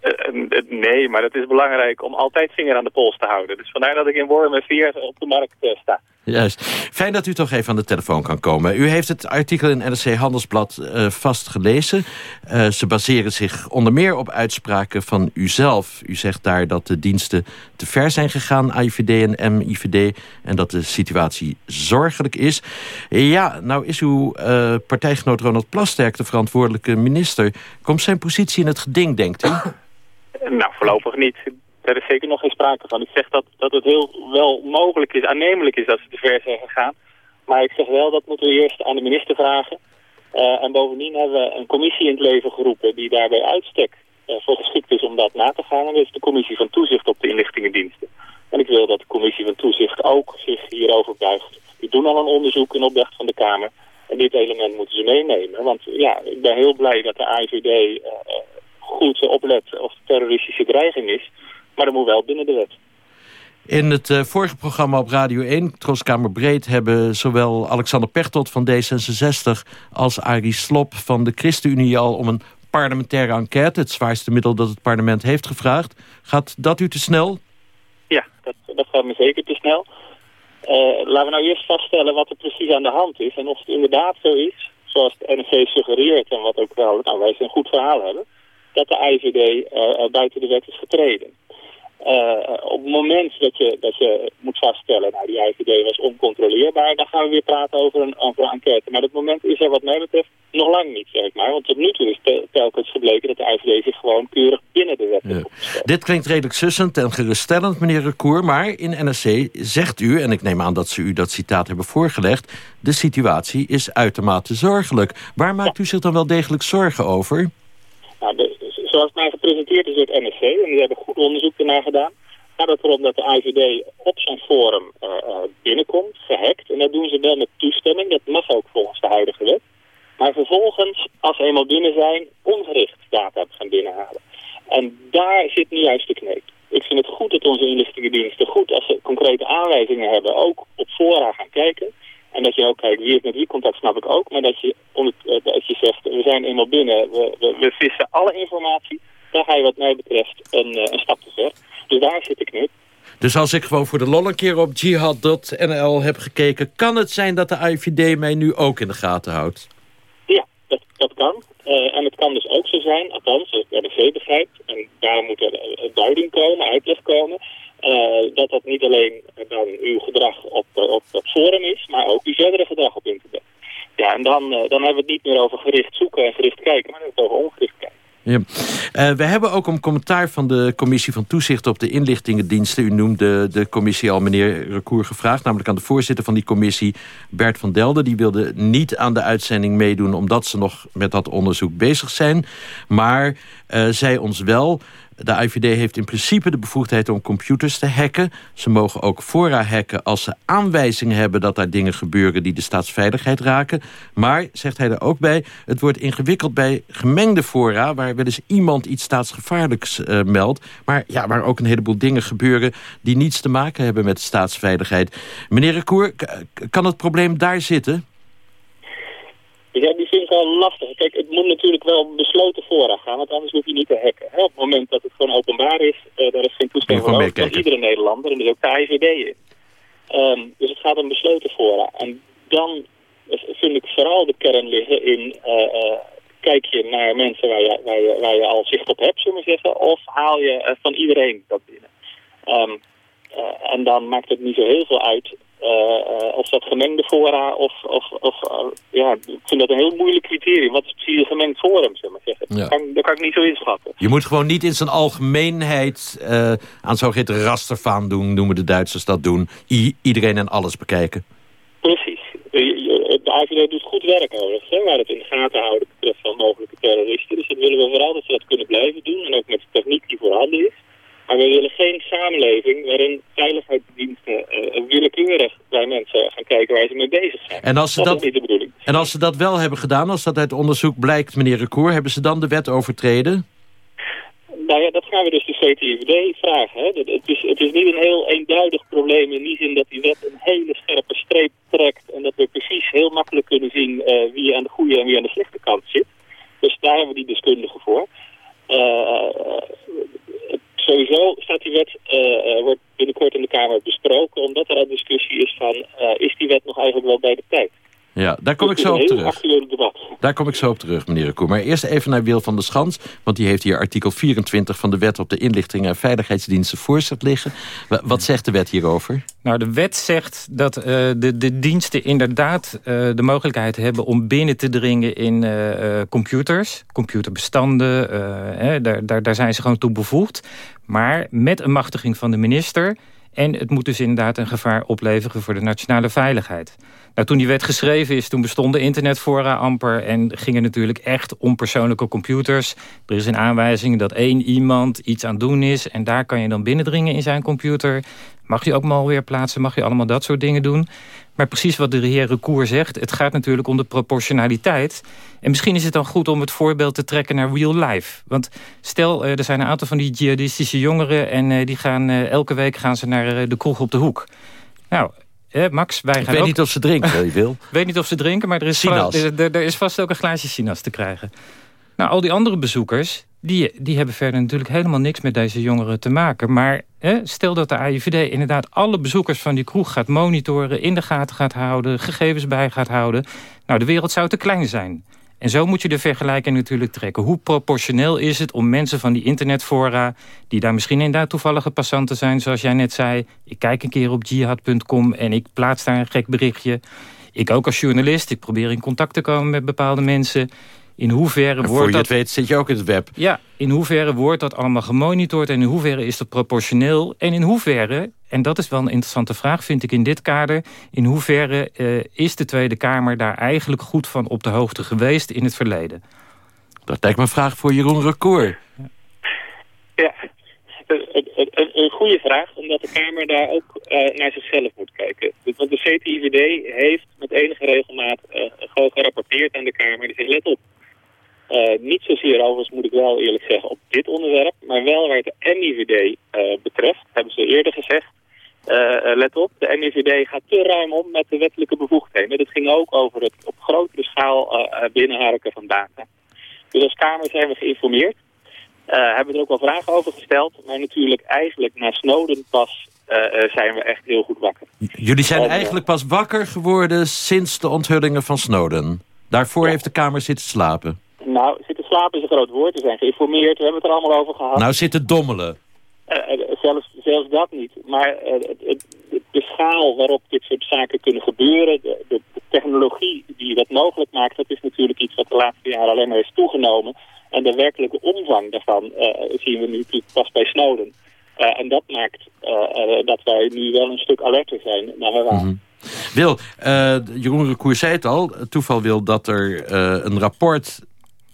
Uh, nee, maar het is belangrijk om altijd vinger aan de pols te houden. Dus vandaar dat ik in Wormen 4 op de markt sta. Juist. Fijn dat u toch even aan de telefoon kan komen. U heeft het artikel in NRC Handelsblad uh, vast gelezen. Uh, ze baseren zich onder meer op uitspraken van uzelf. U zegt daar dat de diensten te ver zijn gegaan, AIVD en MIVD... en dat de situatie zorgelijk is. Ja, nou is uw uh, partijgenoot Ronald Plasterk de verantwoordelijke minister. Komt zijn positie in het geding, denkt u? Nou, voorlopig niet daar is zeker nog geen sprake van. Ik zeg dat, dat het heel wel mogelijk is, aannemelijk is dat ze te ver zijn gegaan. Maar ik zeg wel, dat moeten we eerst aan de minister vragen. Uh, en bovendien hebben we een commissie in het leven geroepen die daarbij uitstek uh, voor geschikt is om dat na te gaan. En dat is de commissie van toezicht op de inlichtingendiensten. En ik wil dat de commissie van toezicht ook zich hierover buigt. Die doen al een onderzoek in opdracht van de Kamer. En dit element moeten ze meenemen. Want ja, ik ben heel blij dat de AIVD uh, goed oplet of terroristische dreiging is. Maar dat moet wel binnen de wet. In het uh, vorige programma op Radio 1, Troskamer Breed... hebben zowel Alexander Pechtold van D66 als Arie Slop van de ChristenUnie... al om een parlementaire enquête, het zwaarste middel dat het parlement heeft gevraagd. Gaat dat u te snel? Ja, dat, dat gaat me zeker te snel. Uh, laten we nou eerst vaststellen wat er precies aan de hand is. En of het inderdaad zo is, zoals de NRC suggereert... en wat ook wel, nou wij een goed verhaal hebben... dat de IVD uh, buiten de wet is getreden. Uh, op het moment dat je, dat je moet vaststellen, nou die IVD was oncontroleerbaar, dan gaan we weer praten over een, over een enquête. Maar dat moment is er wat mij betreft nog lang niet, zeg maar. Want tot nu toe is te, telkens gebleken dat de IVD zich gewoon keurig binnen de wet heeft ja. Dit klinkt redelijk sussend en geruststellend, meneer Recour. Maar in NRC zegt u, en ik neem aan dat ze u dat citaat hebben voorgelegd... de situatie is uitermate zorgelijk. Waar maakt ja. u zich dan wel degelijk zorgen over? Nou, de, zoals mij gepresenteerd is door het NRC, en die hebben goed onderzoek ernaar gedaan, gaat het erom dat de IVD op zijn forum uh, uh, binnenkomt, gehackt. En dat doen ze wel met toestemming, dat mag ook volgens de huidige wet. Maar vervolgens, als ze eenmaal binnen zijn, ongericht data gaan binnenhalen. En daar zit nu juist de kneep. Ik vind het goed dat onze inlichtingendiensten goed, als ze concrete aanwijzingen hebben, ook op fora gaan kijken. En dat je ook kijkt wie heeft met wie contact, snap ik ook. Maar dat je, dat je zegt, we zijn eenmaal binnen, we, we, we vissen alle informatie. Dan ga je wat mij betreft een, een stap te ver. Dus daar zit ik nu. Dus als ik gewoon voor de lol een keer op jihad.nl heb gekeken... kan het zijn dat de IVD mij nu ook in de gaten houdt? Ja, dat, dat kan. Uh, en het kan dus ook zo zijn, althans, als ik RBC begrijpt... en daarom moet er duiding komen, uitleg komen... Uh, dat dat niet alleen dan uw gedrag op, op het forum is, maar ook uw verdere gedrag op internet. Ja, en dan, dan hebben we het niet meer over gericht zoeken en gericht kijken, maar dan het over ongericht kijken. Ja. We hebben ook om commentaar van de commissie van toezicht op de inlichtingendiensten. U noemde de commissie al meneer Recour gevraagd. Namelijk aan de voorzitter van die commissie, Bert van Delden. Die wilde niet aan de uitzending meedoen omdat ze nog met dat onderzoek bezig zijn. Maar uh, zei ons wel... De IVD heeft in principe de bevoegdheid om computers te hacken. Ze mogen ook fora hacken als ze aanwijzingen hebben... dat daar dingen gebeuren die de staatsveiligheid raken. Maar, zegt hij er ook bij... het wordt ingewikkeld bij gemengde fora... waar wel eens iemand iets staatsgevaarlijks uh, meldt... maar ja, waar ook een heleboel dingen gebeuren... die niets te maken hebben met de staatsveiligheid. Meneer Recour, kan het probleem daar zitten? Ja, die vind ik wel lastig. Kijk, het moet natuurlijk wel besloten vooraf gaan, want anders hoef je niet te hacken. Hè, op het moment dat het gewoon openbaar is, uh, daar is geen toestemming voor nodig. Dat iedere Nederlander, en dus ook de IVD in. Um, dus het gaat om besloten fora. En dan vind ik vooral de kern liggen in uh, kijk je naar mensen waar je, waar je, waar je al zicht op hebt, zullen we zeggen, of haal je van iedereen dat binnen? Ehm, en dan maakt het niet zo heel veel uit of dat gemengde fora of, of, of ja, ik vind dat een heel moeilijk criterium. Wat is precies een gemengd forum, zeg maar zeggen. Dat, kan, dat, kan, ik niet zo inschatten. Je moet gewoon niet in zijn algemeenheid aan zogeheten rasterfaan doen, noemen de Duitsers dat doen. iedereen en alles bekijken. Precies. De AVD doet goed werk overigens, hè, waar het in de gaten houden betreft van mogelijke terroristen. Dus dat willen we vooral dat ze dat kunnen blijven doen. En ook met de techniek die voorhanden is. Maar we willen geen samenleving waarin veiligheidsdiensten uh, willekeurig bij mensen gaan kijken waar ze mee bezig zijn. En als ze dat, niet de bedoeling. En als ze dat wel hebben gedaan, als dat uit onderzoek blijkt, meneer Recour, hebben ze dan de wet overtreden? Nou ja, dat gaan we dus de CTIVD vragen. Hè. Het, is, het is niet een heel eenduidig probleem in die zin dat die wet een hele scherpe streep trekt en dat we precies heel makkelijk kunnen zien uh, wie aan de goede en wie aan de slechte kant zit. Dus daar hebben we die deskundigen voor. Uh, sowieso staat die wet, uh, wordt binnenkort in de Kamer besproken, omdat er al discussie is van, uh, is die wet nog eigenlijk wel bij de tijd? Ja, daar kom ik zo op terug. Daar kom ik zo op terug, meneer Koer. Maar eerst even naar Wil van der Schans. Want die heeft hier artikel 24 van de wet op de inlichting en veiligheidsdiensten voorzet liggen. Wat zegt de wet hierover? Nou, de wet zegt dat uh, de, de diensten inderdaad uh, de mogelijkheid hebben om binnen te dringen in uh, computers. Computerbestanden, hè, daar, daar, daar zijn ze gewoon toe bevoegd. Maar met een machtiging van de minister... En het moet dus inderdaad een gevaar opleveren voor de nationale veiligheid. Nou, toen die wet geschreven is, toen bestonden internetfora amper... en gingen natuurlijk echt om persoonlijke computers. Er is een aanwijzing dat één iemand iets aan doen is... en daar kan je dan binnendringen in zijn computer. Mag je ook malware plaatsen, mag je allemaal dat soort dingen doen. Maar precies wat de heer Recour zegt... het gaat natuurlijk om de proportionaliteit. En misschien is het dan goed om het voorbeeld te trekken naar real life. Want stel, eh, er zijn een aantal van die jihadistische jongeren... en eh, die gaan eh, elke week gaan ze naar de kroeg op de hoek. Nou, Max, wij gaan Ik weet niet of ze drinken, je wil. weet niet of ze drinken, maar er is, vast, er, er, is vast ook een glaasje sinaas te krijgen. Nou, al die andere bezoekers, die, die hebben verder natuurlijk helemaal niks met deze jongeren te maken. Maar hè, stel dat de AIVD inderdaad alle bezoekers van die kroeg gaat monitoren... in de gaten gaat houden, gegevens bij gaat houden. Nou, de wereld zou te klein zijn. En zo moet je de vergelijking natuurlijk trekken. Hoe proportioneel is het om mensen van die internetfora... die daar misschien inderdaad toevallige passanten zijn, zoals jij net zei... ik kijk een keer op jihad.com en ik plaats daar een gek berichtje... Ik ook als journalist, ik probeer in contact te komen met bepaalde mensen. In hoeverre wordt je dat... het weet zit je ook in het web. Ja, in hoeverre wordt dat allemaal gemonitord... en in hoeverre is dat proportioneel... en in hoeverre, en dat is wel een interessante vraag... vind ik in dit kader... in hoeverre uh, is de Tweede Kamer daar eigenlijk goed van op de hoogte geweest... in het verleden? Dat lijkt me een vraag voor Jeroen Record. Ja, een, een, goede vraag, omdat de Kamer daar ook uh, naar zichzelf moet kijken. Want de CTIVD heeft met enige regelmaat uh, gewoon gerapporteerd aan de Kamer. Die zegt, let op, uh, niet zozeer overigens moet ik wel eerlijk zeggen op dit onderwerp, maar wel waar het de NIVD uh, betreft, hebben ze eerder gezegd. Uh, let op, de NIVD gaat te ruim om met de wettelijke bevoegdheden. Dat ging ook over het op grotere schaal binnenharken van data. Dus als Kamer zijn we geïnformeerd. hebben we er ook wel vragen over gesteld. Maar natuurlijk eigenlijk na Snowden pas zijn we echt heel goed wakker. Jullie zijn eigenlijk pas wakker geworden sinds de onthullingen van Snowden. Daarvoor heeft de Kamer zitten slapen. Nou, zitten slapen is een groot woord. We zijn geïnformeerd, we hebben het er allemaal over gehad. Nou, zitten dommelen. Uh, zelfs, zelfs dat niet. Maar uh, de, de, schaal waarop dit soort zaken kunnen gebeuren, de, de, technologie die dat mogelijk maakt, dat is natuurlijk iets wat de laatste jaren alleen maar is toegenomen. En de werkelijke omvang daarvan uh, zien we nu natuurlijk pas bij Snowden. en dat maakt dat wij nu wel een stuk alerter zijn naar waar. Mm -hmm. Wil, Jeroen Recour zei het al, toeval wil dat er een rapport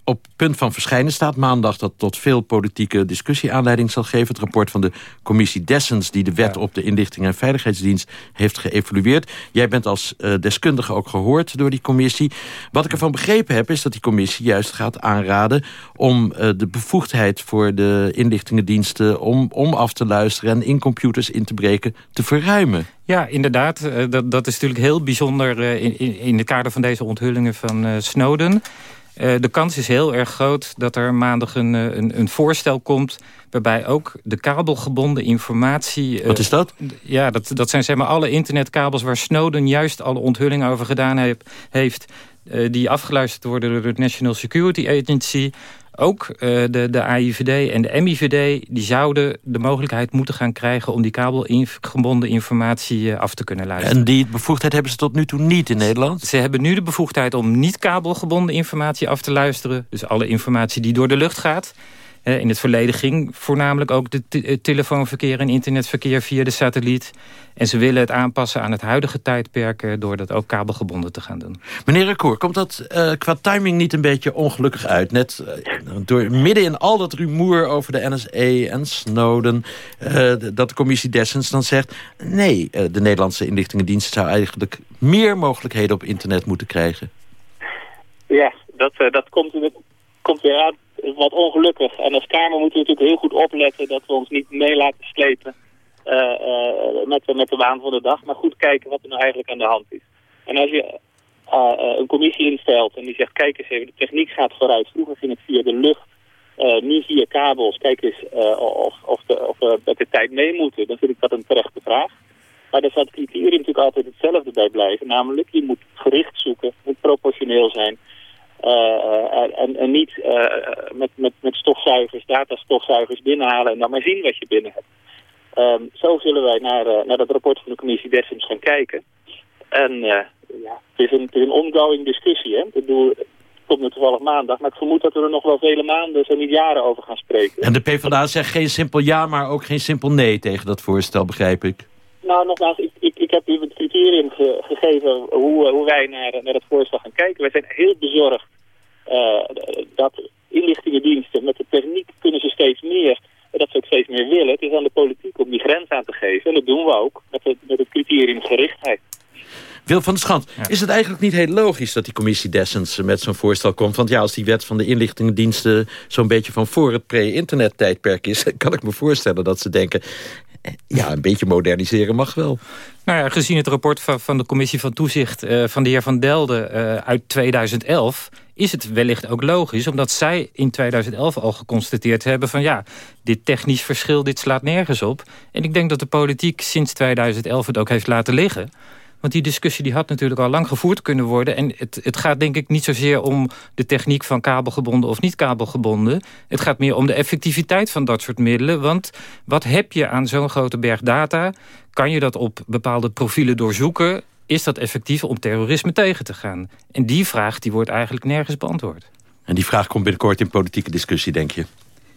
op punt van verschijnen staat maandag... dat tot veel politieke discussie aanleiding zal geven. Het rapport van de commissie Dessens... die de wet op de inlichting en veiligheidsdienst heeft geëvalueerd. Jij bent als uh, deskundige ook gehoord door die commissie. Wat ik ervan begrepen heb, is dat die commissie juist gaat aanraden... om uh, de bevoegdheid voor de inlichtingendiensten... Om, om af te luisteren en in computers in te breken, te verruimen. Ja, inderdaad. Uh, dat, dat is natuurlijk heel bijzonder in, in, in het kader van deze onthullingen van Snowden... Uh, de kans is heel erg groot dat er maandag een, een, een, voorstel komt... waarbij ook de kabelgebonden informatie... Uh, Wat is dat? Ja, dat, dat zijn zeg maar alle internetkabels waar Snowden juist alle onthullingen over gedaan heeft... die afgeluisterd worden door de National Security Agency ook uh, de, de AIVD en de MIVD... die zouden de mogelijkheid moeten gaan krijgen... om die kabelgebonden informatie uh, af te kunnen luisteren. En die bevoegdheid hebben ze tot nu toe niet in Nederland? Ze hebben nu de bevoegdheid om niet kabelgebonden informatie af te luisteren. Dus alle informatie die door de lucht gaat... In het verleden ging voornamelijk ook de eh, telefoonverkeer en internetverkeer via de satelliet. En ze willen het aanpassen aan het huidige tijdperk... Eh, door dat ook kabelgebonden te gaan doen. Meneer Recour, komt dat uh, qua timing niet een beetje ongelukkig uit? Net door midden in al dat rumoer over de NSA en Snowden... dat de commissie Dessens dan zegt... nee, de Nederlandse inlichtingendienst zou eigenlijk meer mogelijkheden op internet moeten krijgen. Ja, dat, dat komt, komt weer uit wat ongelukkig. En als Kamer moeten we natuurlijk heel goed opletten dat we ons niet mee laten slepen uh, uh, met, met de waan van de dag. Maar goed kijken wat er nou eigenlijk aan de hand is. En als je uh, een commissie instelt en die zegt, kijk eens even, de techniek gaat vooruit. Vroeger ging het via de lucht, nu via kabels. Kijk eens of, of, de, of we met de tijd mee moeten. Dan vind ik dat een terechte vraag. Maar daar staat het criterium natuurlijk altijd hetzelfde bij blijven. Namelijk, je moet gericht zoeken, moet proportioneel zijn. Uh, en, en, niet uh, met, met, met stofzuigers, datastofzuigers binnenhalen en dan maar zien wat je binnen hebt. Um, zo zullen wij naar, naar dat rapport van de commissie Dessens gaan kijken. En ja, het is, een, het is een ongoing discussie. Hè? Ik bedoel, het komt nu toevallig maandag, maar ik vermoed dat we er nog wel vele maanden, zo niet jaren over gaan spreken. En de PvdA zegt geen simpel ja, maar ook geen simpel nee tegen dat voorstel, begrijp ik. Nou, nogmaals, ik, ik, ik heb u het criterium ge, gegeven hoe, hoe wij naar, naar het voorstel gaan kijken. Wij zijn heel bezorgd dat inlichtingendiensten met de techniek kunnen ze steeds meer, dat ze ook steeds meer willen. Het is aan de politiek om die grens aan te geven. En dat doen we ook met het, met het criterium gerichtheid. Wil van der Schand, is het eigenlijk niet heel logisch dat die commissie Dessens met zo'n voorstel komt? Want ja, als die wet van de inlichtingendiensten zo'n beetje van voor het pre-internet tijdperk is, kan ik me voorstellen dat ze denken, ja, een beetje moderniseren mag wel. Nou ja, gezien het rapport van, van de commissie van toezicht uh, van de heer Van Delden uh, uit 2011 is het wellicht ook logisch... omdat zij in 2011 al geconstateerd hebben van... ja, dit technisch verschil, dit slaat nergens op. En ik denk dat de politiek sinds 2011 het ook heeft laten liggen... Want die discussie die had natuurlijk al lang gevoerd kunnen worden. En het, het gaat denk ik niet zozeer om de techniek van kabelgebonden of niet kabelgebonden. Het gaat meer om de effectiviteit van dat soort middelen. Want wat heb je aan zo'n grote berg data? Kan je dat op bepaalde profielen doorzoeken? Is dat effectief om terrorisme tegen te gaan? En die vraag die wordt eigenlijk nergens beantwoord. En die vraag komt binnenkort in politieke discussie, denk je?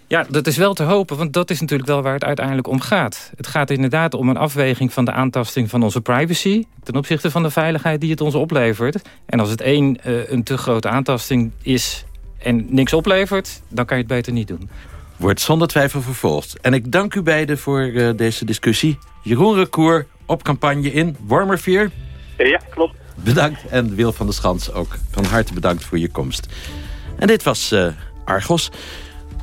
Ja, dat is wel te hopen, want dat is natuurlijk wel waar het uiteindelijk om gaat. Het gaat inderdaad om een afweging van de aantasting van onze privacy... ten opzichte van de veiligheid die het ons oplevert. En als het één uh, een te grote aantasting is en niks oplevert... dan kan je het beter niet doen. Wordt zonder twijfel vervolgd. En ik dank u beiden voor uh, deze discussie. Jeroen Recour op campagne in Wormerveer. Ja, klopt. Bedankt. En Wil van der Schans ook van harte bedankt voor je komst. En dit was uh, Argos.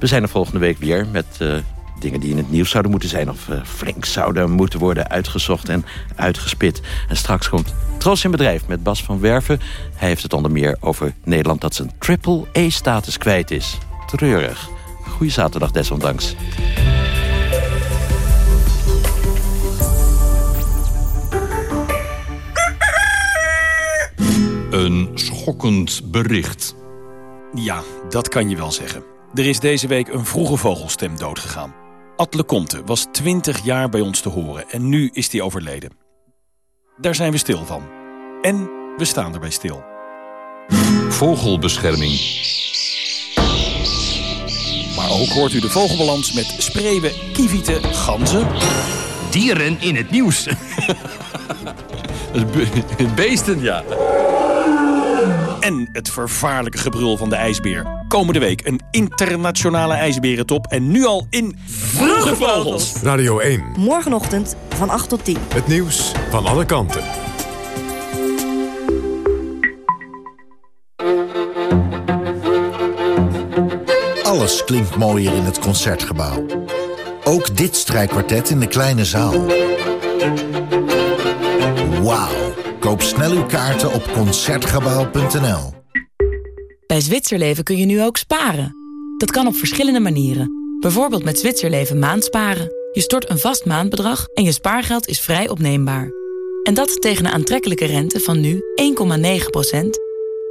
We zijn er volgende week weer met uh, dingen die in het nieuws zouden moeten zijn... of uh, flink zouden moeten worden uitgezocht en uitgespit. En straks komt Tros in Bedrijf met Bas van Werven. Hij heeft het onder meer over Nederland dat zijn triple-E-status kwijt is. Treurig. Goeie zaterdag desondanks. Een schokkend bericht. Ja, dat kan je wel zeggen. Er is deze week een vroege vogelstem doodgegaan. Atle Comte was 20 jaar bij ons te horen en nu is hij overleden. Daar zijn we stil van. En we staan erbij stil. Vogelbescherming. Maar ook hoort u de vogelbalans met spreeuwen, kievieten, ganzen... Dieren in het nieuws. Beesten, ja en het vervaarlijke gebrul van de ijsbeer. Komende week een internationale ijsberentop en nu al in Vroege Vogels. Radio 1. Morgenochtend van 8 tot 10. Het nieuws van alle kanten. Alles klinkt mooier in het Concertgebouw. Ook dit strijkkwartet in de kleine zaal. Wauw. Koop snel uw kaarten op Concertgebouw.nl. Bij Zwitserleven kun je nu ook sparen. Dat kan op verschillende manieren. Bijvoorbeeld met Zwitserleven maandsparen. Je stort een vast maandbedrag en je spaargeld is vrij opneembaar. En dat tegen een aantrekkelijke rente van nu 1,9%.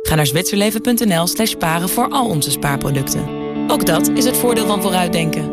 Ga naar zwitserleven.nl slash sparen voor al onze spaarproducten. Ook dat is het voordeel van vooruitdenken.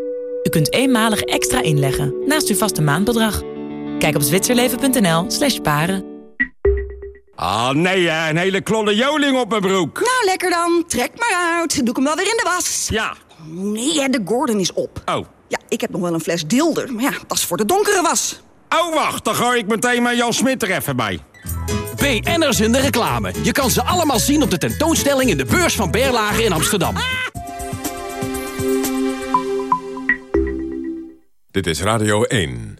U kunt eenmalig extra inleggen naast uw vaste maandbedrag. Kijk op zwitserleven.nl slash paren. Ah, nee, hè, een hele klolle joling op mijn broek. Nou, lekker dan. Trek maar uit. Doe ik hem wel weer in de was. Ja. Nee, de Gordon is op. Oh. Ja, ik heb nog wel een fles dilder. Maar ja, dat is voor de donkere was. Oh, wacht, dan gooi ik meteen maar Jan Smit er even bij. BN'ers in de reclame. Je kan ze allemaal zien op de tentoonstelling in de beurs van Berlage in Amsterdam. Dit is Radio 1.